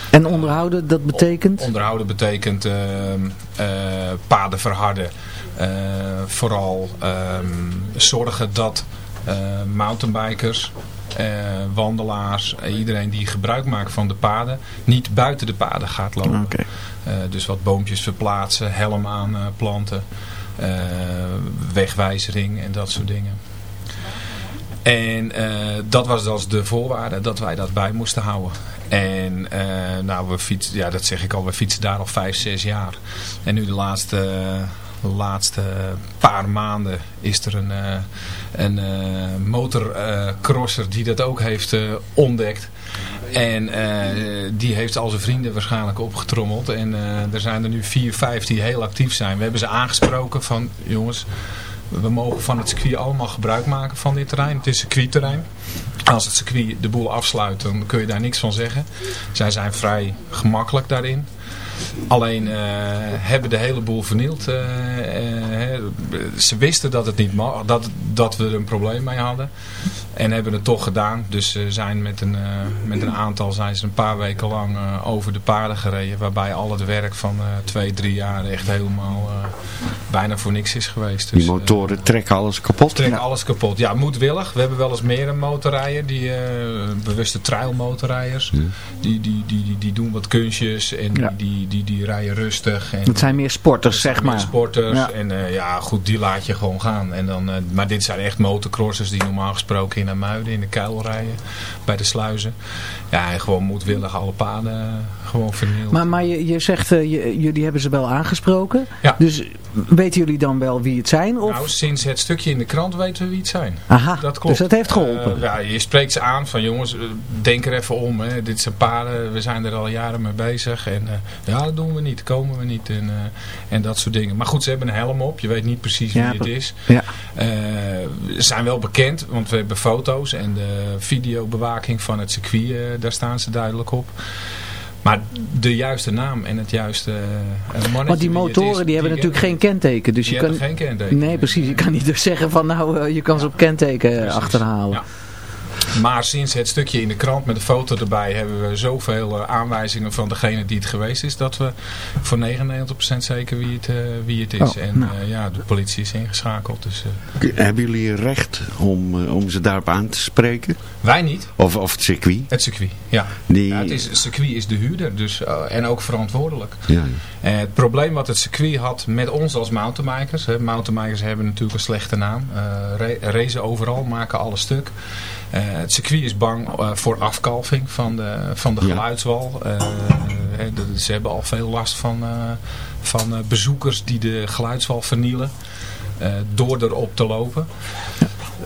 [SPEAKER 6] en onderhouden, dat betekent?
[SPEAKER 12] Onderhouden betekent paden verharden. Uh, vooral um, zorgen dat uh, mountainbikers, uh, wandelaars, iedereen die gebruik maakt van de paden, niet buiten de paden gaat lopen.
[SPEAKER 6] Okay.
[SPEAKER 12] dus wat boompjes verplaatsen, helm aanplanten, wegwijzering en dat soort dingen. En dat was dus de voorwaarde dat wij dat bij moesten houden. En nou, we fietsen, ja, dat zeg ik al, we fietsen daar al vijf, zes jaar. En nu de laatste de laatste paar maanden is er een, uh, een uh, motorcrosser die dat ook heeft uh, ontdekt. En die heeft al zijn vrienden waarschijnlijk opgetrommeld. En er zijn er nu vier, vijf die heel actief zijn. We hebben ze aangesproken van jongens, we mogen van het circuit allemaal gebruik maken van dit terrein. Het is circuitterrein. Als het circuit de boel afsluit, dan kun je daar niks van zeggen. Zij zijn vrij gemakkelijk daarin. Alleen uh, hebben de hele boel vernield. Uh, uh, ze wisten dat, het niet dat, dat we er een probleem mee hadden. En hebben het toch gedaan. Dus ze zijn met een, met een aantal zijn ze een paar weken lang over de paarden gereden. Waarbij al het werk van twee, drie jaar echt helemaal bijna voor niks is geweest.
[SPEAKER 5] Dus, die motoren trekken alles kapot?
[SPEAKER 12] Trekken alles kapot. Ja, moedwillig. We hebben wel eens meer een motorrijder. Die bewuste trailmotorrijders. Ja. Die, die, die, die, die doen wat kunstjes. En ja. die, die, die rijden rustig. En
[SPEAKER 6] het zijn meer sporters, zeg maar.
[SPEAKER 12] sporters. Ja. En ja, goed, die laat je gewoon gaan. En dan, maar dit zijn echt motocrossers die normaal gesproken de muiden, in de kuil rijden. Bij de sluizen. Ja, en gewoon moedwillig alle paden gewoon vernield.
[SPEAKER 6] Maar, maar je, je zegt, uh, je, jullie hebben ze wel aangesproken.
[SPEAKER 12] Ja.
[SPEAKER 6] Dus weten jullie dan wel wie het zijn? Of?
[SPEAKER 12] Nou, sinds het stukje in de krant weten we wie het zijn.
[SPEAKER 6] Aha,
[SPEAKER 12] dat klopt.
[SPEAKER 6] dus dat heeft geholpen.
[SPEAKER 12] ja, je spreekt ze aan van jongens, denk er even om. Hè. Dit zijn paden, we zijn er al jaren mee bezig. En ja, dat doen we niet, komen we niet en, en dat soort dingen. Maar goed, ze hebben een helm op, je weet niet precies wie
[SPEAKER 6] ja,
[SPEAKER 12] het is.
[SPEAKER 6] Ja.
[SPEAKER 12] Ze zijn wel bekend, want we hebben foto's en de van het circuit, uh, daar staan ze duidelijk op. Maar de juiste naam en het juiste uh,
[SPEAKER 6] Want die motoren is, die, die hebben natuurlijk geen kenteken. Dus
[SPEAKER 12] die
[SPEAKER 6] je kan,
[SPEAKER 12] geen kenteken.
[SPEAKER 6] Nee, precies. Je kan niet dus zeggen van nou, uh, je kan ze op kenteken precies. achterhalen.
[SPEAKER 12] Ja. Maar sinds het stukje in de krant met de foto erbij hebben we zoveel uh, aanwijzingen van degene die het geweest is. Dat we voor 99% zeker wie het, uh, wie het is.
[SPEAKER 6] Oh,
[SPEAKER 12] en
[SPEAKER 6] nou.
[SPEAKER 12] uh, ja, de politie is ingeschakeld. Dus,
[SPEAKER 5] hebben jullie recht om, om ze daarop aan te spreken?
[SPEAKER 12] Wij niet.
[SPEAKER 5] Of, of het circuit?
[SPEAKER 12] Het circuit, ja.
[SPEAKER 5] Die...
[SPEAKER 12] ja het, is, het circuit is de huurder dus, en ook verantwoordelijk.
[SPEAKER 5] Ja.
[SPEAKER 12] het probleem wat het circuit had met ons als mountainbikers. Hè, mountainbikers hebben natuurlijk een slechte naam. racen overal, maken alles stuk. Uh, het circuit is bang uh, voor afkalving van de, van de geluidswal. Uh, ze hebben al veel last van, van bezoekers die de geluidswal vernielen door erop te lopen.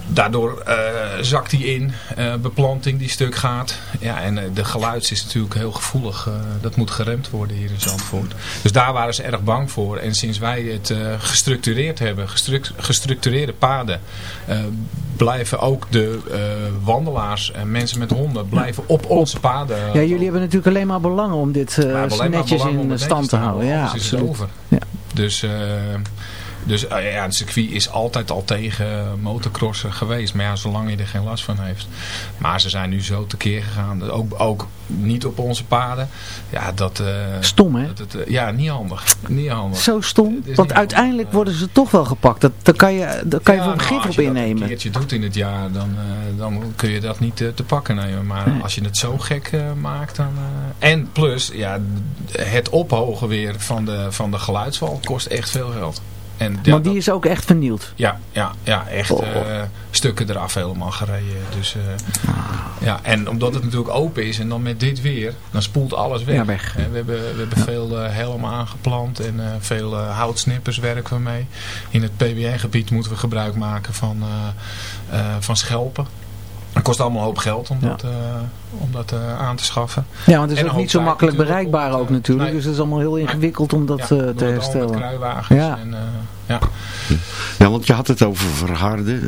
[SPEAKER 12] Daardoor eh, zakt hij in, eh, beplanting die stuk gaat. Ja, en eh, de geluid is natuurlijk heel gevoelig. dat moet geremd worden hier in Zandvoort. Dus daar waren ze erg bang voor. En sinds wij het gestructureerd hebben, gestruc- gestructureerde paden, blijven ook de wandelaars en mensen met honden blijven op onze paden.
[SPEAKER 6] Ja, jullie hebben natuurlijk alleen maar belang om dit netjes in stand te houden. Ja,
[SPEAKER 12] Anders is het
[SPEAKER 6] absoluut.
[SPEAKER 12] over.
[SPEAKER 6] Ja.
[SPEAKER 12] Dus, dus eh, ja, het circuit is altijd al tegen motocrossen geweest. Maar ja, zolang je er geen last van heeft. Maar ze zijn nu zo tekeer gegaan. Ook, ook niet op onze paden. Ja, dat... eh,
[SPEAKER 6] Stom, hè?
[SPEAKER 12] dat eh, ja, niet handig. Niet handig.
[SPEAKER 6] Zo stom, want uiteindelijk worden ze toch wel gepakt. Dat, daar kan je, daar kan je wel een
[SPEAKER 12] nou,
[SPEAKER 6] gif
[SPEAKER 12] als
[SPEAKER 6] op
[SPEAKER 12] je dat
[SPEAKER 6] innemen.
[SPEAKER 12] een keertje doet in het jaar, dan, dan kun je dat niet te pakken nemen. Maar als je het zo gek maakt, dan... en plus, ja, het ophogen weer van de, van de geluidswal kost echt veel geld. En ja,
[SPEAKER 6] Want die is ook echt vernield.
[SPEAKER 12] ja, ja, ja echt
[SPEAKER 6] Oh.
[SPEAKER 12] eh, stukken eraf helemaal gereden. Dus, eh, ja, en omdat het natuurlijk open is en dan met dit weer, dan spoelt alles weg.
[SPEAKER 6] Ja, weg.
[SPEAKER 12] We hebben, we hebben veel eh, helmen aangeplant en veel houtsnippers werken we mee. In het PWN-gebied moeten we gebruik maken van, van schelpen. Het kost allemaal een hoop geld om dat, eh, om dat eh, aan te schaffen.
[SPEAKER 6] Ja, want het
[SPEAKER 12] En
[SPEAKER 6] is ook niet zo makkelijk bereikbaar ook natuurlijk. Dus het is allemaal heel ingewikkeld om dat
[SPEAKER 12] Ja,
[SPEAKER 6] eh, te herstellen.
[SPEAKER 12] met kruiwagens
[SPEAKER 6] Ja.
[SPEAKER 12] en, ja.
[SPEAKER 5] Ja, want je had het over verharden.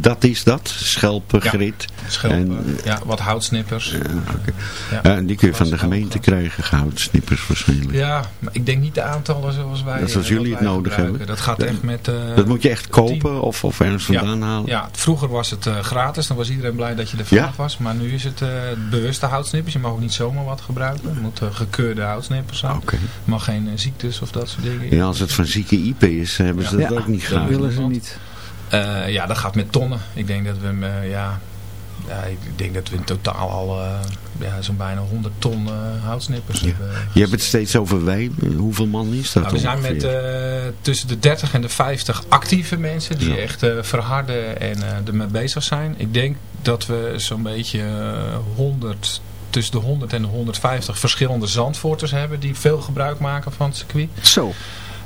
[SPEAKER 5] Dat is dat, schelpengrit.
[SPEAKER 12] Schelpen,
[SPEAKER 5] En,
[SPEAKER 12] ja, wat houtsnippers. Ja.
[SPEAKER 5] Ja, die kun je van de gemeente krijgen, goudsnippers waarschijnlijk.
[SPEAKER 12] Ja, maar ik denk niet de aantallen zoals wij
[SPEAKER 5] Dat is als
[SPEAKER 12] eh,
[SPEAKER 5] jullie het nodig
[SPEAKER 12] gebruiken.
[SPEAKER 5] hebben.
[SPEAKER 12] Dat gaat echt met... eh,
[SPEAKER 5] Dat moet je echt kopen of, of ergens vandaan halen?
[SPEAKER 12] Ja, vroeger was het eh, gratis. Dan was iedereen blij dat je er vanaf
[SPEAKER 5] Ja?
[SPEAKER 12] was. Maar nu is het eh, bewuste houtsnippers. Je mag ook niet zomaar wat gebruiken. Het moet eh, gekeurde houtsnippers zijn. Je mag geen eh, ziektes of dat soort dingen.
[SPEAKER 5] Ja, als het van zieke IP is, hebben ze
[SPEAKER 12] Ja.
[SPEAKER 5] dat ook niet
[SPEAKER 12] Dat willen
[SPEAKER 6] ze niet.
[SPEAKER 12] Eh, ja, dat gaat met tonnen. Ik denk dat we, hem, eh, ja, ja, ik denk dat we in totaal al eh, ja, zo'n bijna 100 ton eh, houtsnippers hebben.
[SPEAKER 5] Je hebt het steeds over wij. Hoeveel man is dat
[SPEAKER 12] Nou, we zijn met eh, tussen de 30 en de 50 actieve mensen die
[SPEAKER 5] Ja.
[SPEAKER 12] echt eh, verharden en eh ermee bezig zijn. Ik denk dat we zo'n beetje eh, 100, tussen de 100 en de 150 verschillende zandvoorters hebben die veel gebruik maken van het circuit.
[SPEAKER 6] Zo.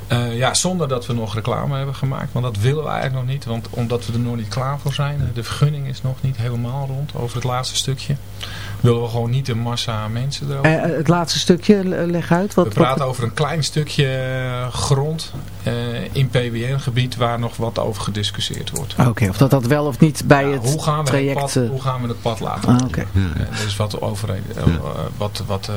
[SPEAKER 12] Eh, ja, zonder dat we nog reclame hebben gemaakt. Want dat willen we eigenlijk nog niet. Want omdat we er nog niet klaar voor zijn. De vergunning is nog niet helemaal rond over het laatste stukje. Willen we gewoon niet een massa mensen erover.
[SPEAKER 6] Eh, het laatste stukje, eh, leg uit. Wat,
[SPEAKER 12] We praten
[SPEAKER 6] wat-
[SPEAKER 12] over een klein stukje eh, grond eh, in PWN-gebied waar nog wat over gediscussieerd wordt.
[SPEAKER 6] Oké, of dat dat wel of niet bij
[SPEAKER 12] Ja,
[SPEAKER 6] het
[SPEAKER 12] hoe, gaan we
[SPEAKER 6] traject...
[SPEAKER 12] het pad,
[SPEAKER 6] eh,
[SPEAKER 12] hoe gaan we het pad laten?
[SPEAKER 6] Ah, oké.
[SPEAKER 12] Eh, er is wat, over, eh, eh, wat, wat, eh,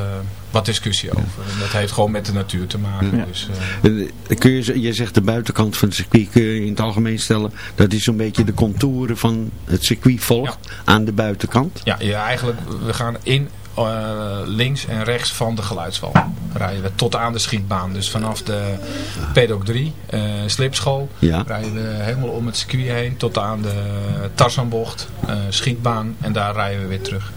[SPEAKER 12] wat discussie over. En dat heeft gewoon met de natuur te maken.
[SPEAKER 5] Ja.
[SPEAKER 12] Dus, eh,
[SPEAKER 5] Eh, Kun je, je zegt de buitenkant van het circuit, kun je in het algemeen stellen, dat is zo'n beetje de contouren van het circuit volgt aan de buitenkant?
[SPEAKER 12] ja, ja, eigenlijk, we gaan in eh, links en rechts van de geluidswal. Rijden we tot aan de schietbaan. Dus vanaf de Pedok 3, eh, slipschool,
[SPEAKER 5] Ja.
[SPEAKER 12] rijden we helemaal om het circuit heen tot aan de Tarzanbocht, eh, schietbaan en daar rijden we weer terug.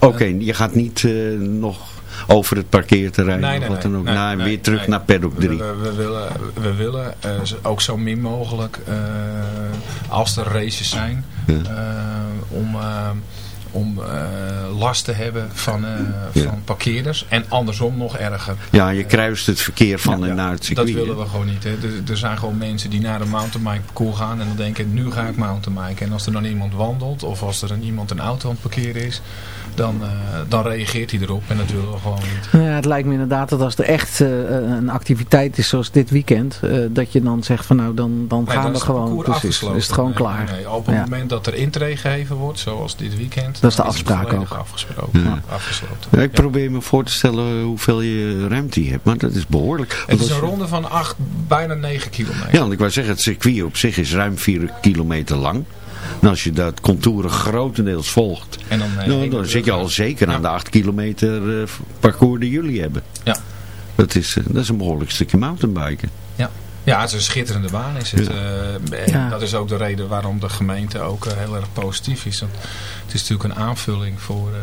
[SPEAKER 5] Oké, je gaat niet nog over het parkeerterrein
[SPEAKER 12] Nee,
[SPEAKER 5] of
[SPEAKER 12] nee,
[SPEAKER 5] wat dan ook.
[SPEAKER 12] nee,
[SPEAKER 5] nou, weer terug naar paddock 3.
[SPEAKER 12] We, willen, we willen ook zo min mogelijk, als er races zijn,
[SPEAKER 5] Ja.
[SPEAKER 12] om, om eh, last te hebben van, eh,
[SPEAKER 5] Ja.
[SPEAKER 12] van parkeerders. En andersom nog erger.
[SPEAKER 5] Ja, je kruist het verkeer van en naar het
[SPEAKER 12] Dat
[SPEAKER 5] circuit.
[SPEAKER 12] willen
[SPEAKER 5] hè?
[SPEAKER 12] we gewoon niet. Hè. Er, er zijn gewoon mensen die naar een mountainbike parcours gaan en dan denken, nu ga ik mountainbiken. En als er dan iemand wandelt of als er een, iemand een auto aan het parkeren is, dan, eh, dan reageert hij erop en dat willen we gewoon niet.
[SPEAKER 6] Nou ja, het lijkt me inderdaad dat als er echt eh, een activiteit is zoals dit weekend, eh, dat je dan zegt van nou dan, dan
[SPEAKER 12] Nee,
[SPEAKER 6] gaan
[SPEAKER 12] dan
[SPEAKER 6] we gewoon. Precies, is het gewoon
[SPEAKER 12] Nee,
[SPEAKER 6] klaar.
[SPEAKER 12] nee, op het
[SPEAKER 6] Ja.
[SPEAKER 12] moment dat er intree gegeven wordt, zoals dit weekend,
[SPEAKER 6] Dat is de afspraak ook.
[SPEAKER 12] afgesproken,
[SPEAKER 5] Ja.
[SPEAKER 12] afgesloten.
[SPEAKER 5] Ja, ik probeer me voor te stellen hoeveel je ruimte hebt, maar dat is behoorlijk.
[SPEAKER 12] Het is een ronde van 8, bijna 9 kilometer.
[SPEAKER 5] Ja, want ik wou zeggen, het circuit op zich is ruim 4 kilometer lang. En als je dat contouren grotendeels volgt,
[SPEAKER 12] En dan, eh,
[SPEAKER 5] nou, dan zit je al zeker aan de 8 kilometer eh, parcours die jullie hebben.
[SPEAKER 12] Ja.
[SPEAKER 5] Dat is, eh, dat is een behoorlijk stukje mountainbiken.
[SPEAKER 12] Ja. ja, het is een schitterende baan. Is het,
[SPEAKER 5] Ja.
[SPEAKER 12] eh, en
[SPEAKER 6] Ja.
[SPEAKER 12] Dat is ook de reden waarom de gemeente ook heel erg positief is. Want het is natuurlijk een aanvulling voor, eh,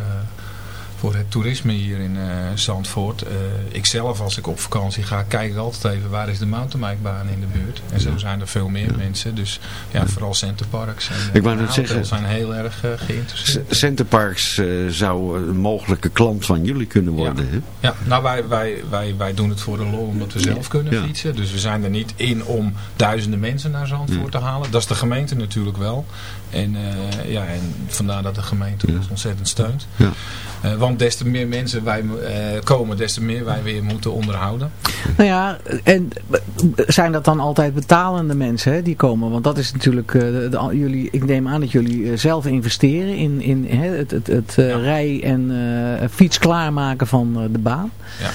[SPEAKER 12] voor het toerisme hier in eh, Zandvoort. Eh ik zelf, als ik op vakantie ga, kijk ik altijd even waar is de mountainbikebaan in de buurt. En zo zijn er veel meer mensen. Dus ja, vooral Centerparks en
[SPEAKER 5] Ik wou
[SPEAKER 12] en
[SPEAKER 5] net zeggen-
[SPEAKER 12] zijn heel erg eh, geïnteresseerd.
[SPEAKER 5] Centerparks eh, zou een mogelijke klant van jullie kunnen worden. Hè?
[SPEAKER 12] Ja, nou wij, wij, wij, wij doen het voor de lol omdat we zelf kunnen fietsen. Dus we zijn er niet in om duizenden mensen naar Zandvoort te halen. Dat is de gemeente natuurlijk wel. En, eh, ja, en vandaar dat de gemeente ons ontzettend steunt.
[SPEAKER 5] Ja.
[SPEAKER 12] Eh, want des te meer mensen wij eh, komen, des te meer wij weer moeten onderhouden.
[SPEAKER 6] Nou ja, en zijn dat dan altijd betalende mensen hè, die komen? Want dat is natuurlijk, eh, de, de- jullie, ik neem aan dat jullie zelf investeren in, in hè, het, het, het rij- en eh, fiets klaarmaken van eh, de baan.
[SPEAKER 12] Ja.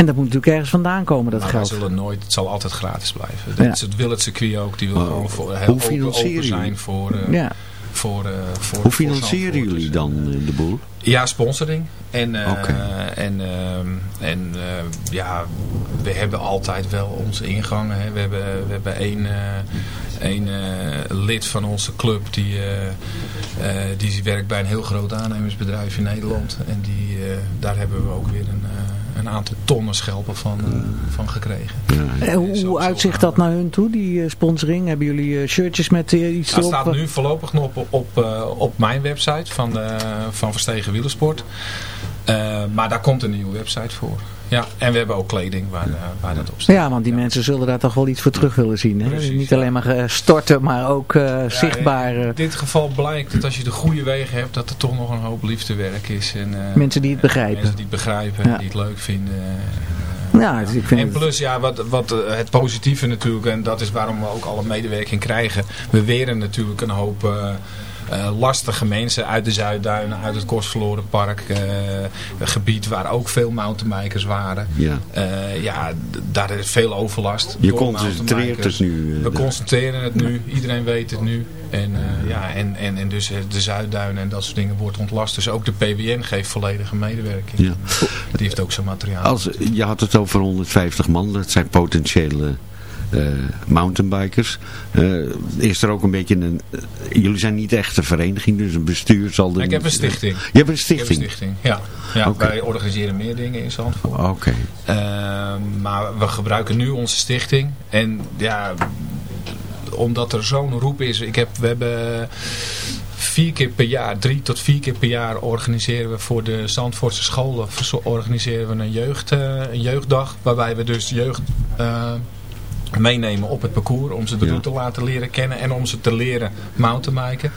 [SPEAKER 6] En dat moet natuurlijk ergens vandaan komen, dat
[SPEAKER 12] maar
[SPEAKER 6] geld.
[SPEAKER 12] zullen nooit, het zal altijd gratis blijven.
[SPEAKER 6] Ja.
[SPEAKER 12] Dat is- het wil het circuit ook, die wil gewoon voor, heel
[SPEAKER 5] hoe
[SPEAKER 12] open,
[SPEAKER 5] financieren
[SPEAKER 12] open zijn voor, eh,
[SPEAKER 6] Ja.
[SPEAKER 12] voor, eh, voor
[SPEAKER 5] Hoe financieren jullie dan eh, de boel?
[SPEAKER 12] Ja, sponsoring. En, eh, en, ehm, en ja, we hebben altijd wel onze ingangen. Hè. We, hebben, we hebben één, eh, één eh, lid van onze club die, eh, eh, die werkt bij een heel groot aannemersbedrijf in Nederland. En die, eh, daar hebben we ook weer een, eh, een aantal tonnen schelpen van, eh, van gekregen.
[SPEAKER 6] Eh, hoe hoe uitzicht dat naar hun toe, die eh, sponsoring? Hebben jullie eh, shirtjes met iets
[SPEAKER 12] Dat
[SPEAKER 6] erop?
[SPEAKER 12] staat nu voorlopig nog op, op, eh, op mijn website van, de, van Verstegen Wielersport. Eh, maar daar komt een nieuwe website voor. Ja, en we hebben ook kleding waar, eh, waar dat op staat.
[SPEAKER 6] Ja, want die mensen zullen daar toch wel iets voor terug willen zien. Hè? Niet alleen maar eh, storten, maar ook eh, zichtbaar.
[SPEAKER 12] In dit geval blijkt dat als je de goede wegen hebt, dat er toch nog een hoop liefdewerk is. En,
[SPEAKER 6] Mensen die het begrijpen.
[SPEAKER 12] Mensen die het begrijpen,
[SPEAKER 6] Ja.
[SPEAKER 12] die het leuk vinden.
[SPEAKER 6] ja, dus ik vind
[SPEAKER 12] En plus, ja, wat, wat het positieve natuurlijk, en dat is waarom we ook alle medewerking krijgen. We weren natuurlijk een hoop lastige mensen uit de Zuidduinen, uit het Kostverlorenpark. eh een gebied waar ook veel mountainbikers waren.
[SPEAKER 5] Ja.
[SPEAKER 12] Eh, ja, daar is veel overlast.
[SPEAKER 5] Je concentreert het nu, eh,
[SPEAKER 12] We concentreren het nu. Iedereen weet het nu. En, eh, ja, en, en, en dus eh, de Zuidduinen en dat soort dingen wordt ontlast. Dus ook de PWN geeft volledige medewerking.
[SPEAKER 5] Ja.
[SPEAKER 12] Die heeft ook zijn materiaal.
[SPEAKER 5] Als, je had het over 150 man, dat zijn potentiële eh, mountainbikers. Eh, is er ook een beetje een... eh, jullie zijn niet echt een vereniging, dus een bestuur zal er...
[SPEAKER 12] Ik heb een stichting.
[SPEAKER 5] Je hebt een
[SPEAKER 12] Ik heb een
[SPEAKER 5] stichting?
[SPEAKER 12] stichting, ja. ja. Wij organiseren meer dingen in Zandvoort.
[SPEAKER 5] Oké.
[SPEAKER 12] Maar we gebruiken nu onze stichting. En ja, omdat er zo'n roep is. Ik heb, we hebben vier keer per jaar, drie tot vier keer per jaar organiseren we voor de Zandvoortse scholen organiseren we een, jeugd, eh, een jeugddag. Waarbij we dus jeugd eh, meenemen op het parcours. Om ze de
[SPEAKER 5] Ja.
[SPEAKER 12] route te laten leren kennen en om ze te leren mountainbiken.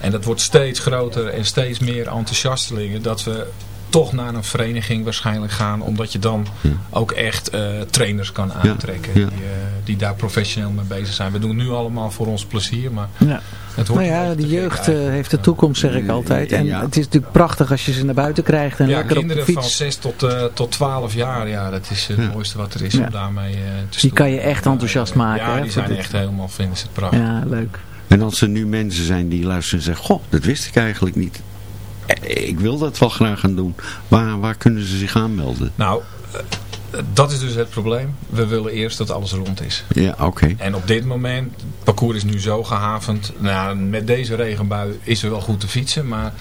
[SPEAKER 12] En dat wordt steeds groter en steeds meer enthousiastelingen. Dat we toch naar een vereniging waarschijnlijk gaan. Omdat je dan ook echt eh, trainers kan aantrekken.
[SPEAKER 5] ja.
[SPEAKER 12] Die, eh, die daar professioneel mee bezig zijn. We doen het nu allemaal voor ons plezier. Maar
[SPEAKER 6] Ja.
[SPEAKER 12] het hoort
[SPEAKER 6] Nou ja, de jeugd eh, heeft de toekomst, zeg ik altijd. En
[SPEAKER 12] Ja.
[SPEAKER 6] het is natuurlijk prachtig als je ze naar buiten krijgt en
[SPEAKER 12] Ja,
[SPEAKER 6] lekker op de
[SPEAKER 12] kinderen van
[SPEAKER 6] fiets.
[SPEAKER 12] 6 tot, eh, tot 12 jaar, ja, dat is het mooiste wat er is
[SPEAKER 6] Ja.
[SPEAKER 12] om daarmee eh, te
[SPEAKER 6] Die kan je echt enthousiast maken.
[SPEAKER 12] Ja,
[SPEAKER 6] hè,
[SPEAKER 12] die zijn
[SPEAKER 6] dit.
[SPEAKER 12] echt helemaal, vinden ze het prachtig.
[SPEAKER 6] Ja, leuk.
[SPEAKER 5] En als er nu mensen zijn die luisteren en zeggen, goh, dat wist ik eigenlijk niet. Eh, Ik wil dat wel graag gaan doen. Waar, waar kunnen ze zich aanmelden?
[SPEAKER 12] Nou, eh, dat is dus het probleem. We willen eerst dat alles rond is.
[SPEAKER 5] Ja, oké.
[SPEAKER 12] En op dit moment, het parcours is nu zo gehavend. Nou, met deze regenbui is er wel goed te fietsen. Maar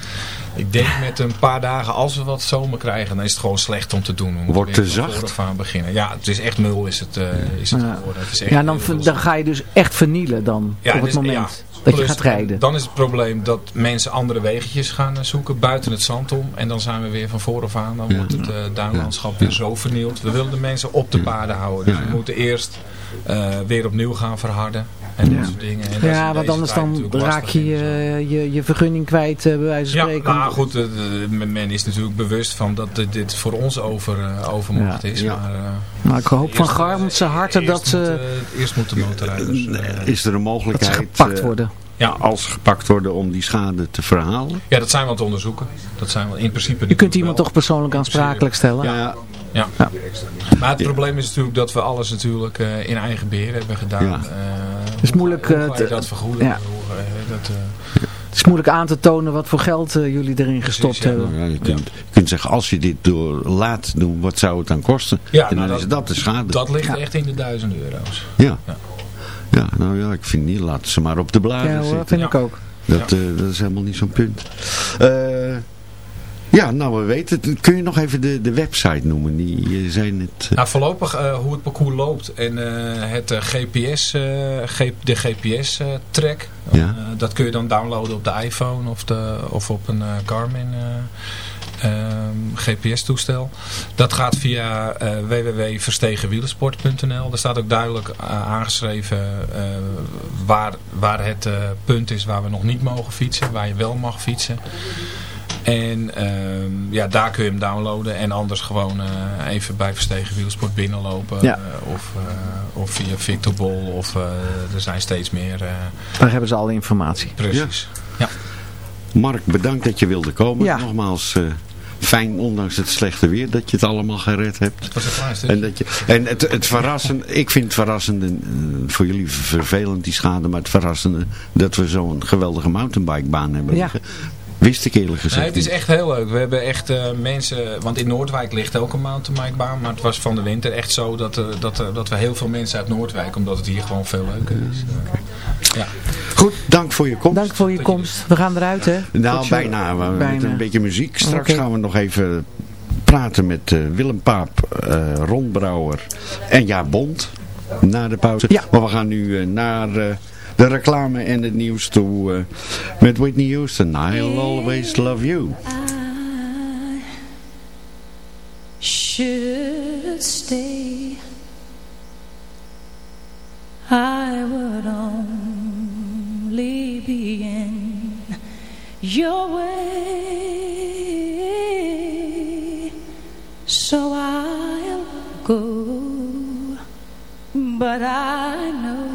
[SPEAKER 12] ik denk met een paar dagen, als we wat zomer krijgen, dan is het gewoon slecht om te doen. Moeten
[SPEAKER 5] Wordt te
[SPEAKER 12] van
[SPEAKER 5] zacht?
[SPEAKER 12] aan beginnen. Ja, het is echt nul is het, eh, is het
[SPEAKER 6] Ja.
[SPEAKER 12] geworden. Het is echt
[SPEAKER 6] Ja, dan, dan ga je dus echt vernielen dan op het moment
[SPEAKER 12] ja.
[SPEAKER 6] Dat je gaat rijden.
[SPEAKER 12] Dan is het probleem dat mensen andere weggetjes gaan eh, zoeken buiten het zand om. En dan zijn we weer van vooraf aan. Dan wordt het eh duinlandschap weer zo vernield. We willen de mensen op de paarden houden. Dus we moeten eerst eh, weer opnieuw gaan verharden. En dat soort dingen. En
[SPEAKER 6] Ja, want anders dan raak je je, je je vergunning kwijt, eh, bij wijze van
[SPEAKER 12] Ja,
[SPEAKER 6] spreken.
[SPEAKER 12] nou goed, eh, de- men is natuurlijk bewust van dat dit- dit voor ons over, eh, overmacht
[SPEAKER 6] Ja.
[SPEAKER 12] is.
[SPEAKER 5] Ja.
[SPEAKER 12] Maar, eh,
[SPEAKER 6] Nou, ik hoop van Garmse harte
[SPEAKER 12] eerst
[SPEAKER 6] dat ze,
[SPEAKER 12] eerst moeten motorrijders... eh,
[SPEAKER 5] Is er een mogelijkheid
[SPEAKER 6] dat ze gepakt
[SPEAKER 5] eh,
[SPEAKER 6] worden.
[SPEAKER 12] Ja.
[SPEAKER 5] als ze gepakt worden om die schade te verhalen?
[SPEAKER 12] Ja, dat zijn we aan het onderzoeken. Dat zijn we in principe
[SPEAKER 6] Je kunt iemand toch persoonlijk aansprakelijk stellen?
[SPEAKER 12] Ja. Ja. Maar het probleem is natuurlijk dat we alles natuurlijk eh, in eigen beheer hebben gedaan.
[SPEAKER 5] Ja.
[SPEAKER 12] Eh,
[SPEAKER 6] Het is moeilijk,
[SPEAKER 12] hoe
[SPEAKER 6] eh,
[SPEAKER 12] ga je
[SPEAKER 6] te-
[SPEAKER 12] dat vergoeden?
[SPEAKER 6] ja.
[SPEAKER 12] Hoe, eh, dat, eh,
[SPEAKER 6] Het is moeilijk aan te tonen wat voor geld eh, jullie erin gestopt
[SPEAKER 12] ja.
[SPEAKER 6] hebben.
[SPEAKER 5] Ja, je, kunt, je kunt zeggen, als je dit door laat doen, wat zou het dan kosten?
[SPEAKER 12] Ja,
[SPEAKER 5] en dan
[SPEAKER 12] nou,
[SPEAKER 5] is dat de schade.
[SPEAKER 12] dat ligt echt in de duizenden euro's.
[SPEAKER 5] Ja. ja, nou ja, ik vind niet, laten ze maar op de bladen
[SPEAKER 6] Ja hoor,
[SPEAKER 5] zitten.
[SPEAKER 6] vind ik ook.
[SPEAKER 5] Dat, eh, dat is helemaal niet zo'n punt. Eh, Ja, nou we weten het. Kun je nog even de, de website noemen? Die je zei net...
[SPEAKER 12] Nou, voorlopig eh, hoe het parcours loopt en eh, het eh, GPS, eh, de GPS-track,
[SPEAKER 5] Ja.
[SPEAKER 12] dat kun je dan downloaden op de iPhone of, de, of op een eh, Garmin eh, ehm, GPS-toestel. Dat gaat via eh www.verstegenwielersport.nl. Daar staat ook duidelijk eh, aangeschreven eh, waar, waar het eh, punt is waar we nog niet mogen fietsen, waar je wel mag fietsen. En ehm, ja, daar kun je hem downloaden. En anders gewoon eh, even bij Verstegen Wielersport binnenlopen.
[SPEAKER 6] Ja.
[SPEAKER 12] eh, of, eh, of via Victorbol. Of er zijn steeds meer. eh,
[SPEAKER 6] Daar hebben ze alle informatie.
[SPEAKER 12] precies. Ja.
[SPEAKER 5] Mark, bedankt dat je wilde komen.
[SPEAKER 6] Ja.
[SPEAKER 5] Nogmaals, eh, fijn ondanks het slechte weer dat je het allemaal gered hebt.
[SPEAKER 12] Het was.
[SPEAKER 5] En, dat je, en het, het verrassende, (laughs) ik vind het verrassende, eh, voor jullie vervelend die schade, maar het verrassende dat we zo'n geweldige mountainbikebaan hebben
[SPEAKER 6] Ja.
[SPEAKER 5] Wist ik eerlijk gezegd
[SPEAKER 12] Nee, het is echt heel leuk. We hebben echt eh, mensen, want in Noordwijk ligt ook een mountainbikebaan, maar het was van de winter echt zo dat, eh, dat, eh, dat we heel veel mensen uit Noordwijk, omdat het hier gewoon veel leuker is. eh, ja.
[SPEAKER 5] Goed, dank voor je komst.
[SPEAKER 6] Dank voor je komst. We gaan eruit, hè?
[SPEAKER 5] Nou,
[SPEAKER 6] Tot
[SPEAKER 5] bijna. We- Met
[SPEAKER 6] Bijna.
[SPEAKER 5] een beetje muziek. Straks gaan we nog even praten met eh, Willem Paap, eh, Ron Brouwer en Ja Bond. Na de pauze.
[SPEAKER 6] Ja.
[SPEAKER 5] Maar we gaan nu eh, naar eh, de reclame en het nieuws toe eh, met Whitney Houston. I'll always love you.
[SPEAKER 13] should stay, I would only be in your way. So I'll go, but I know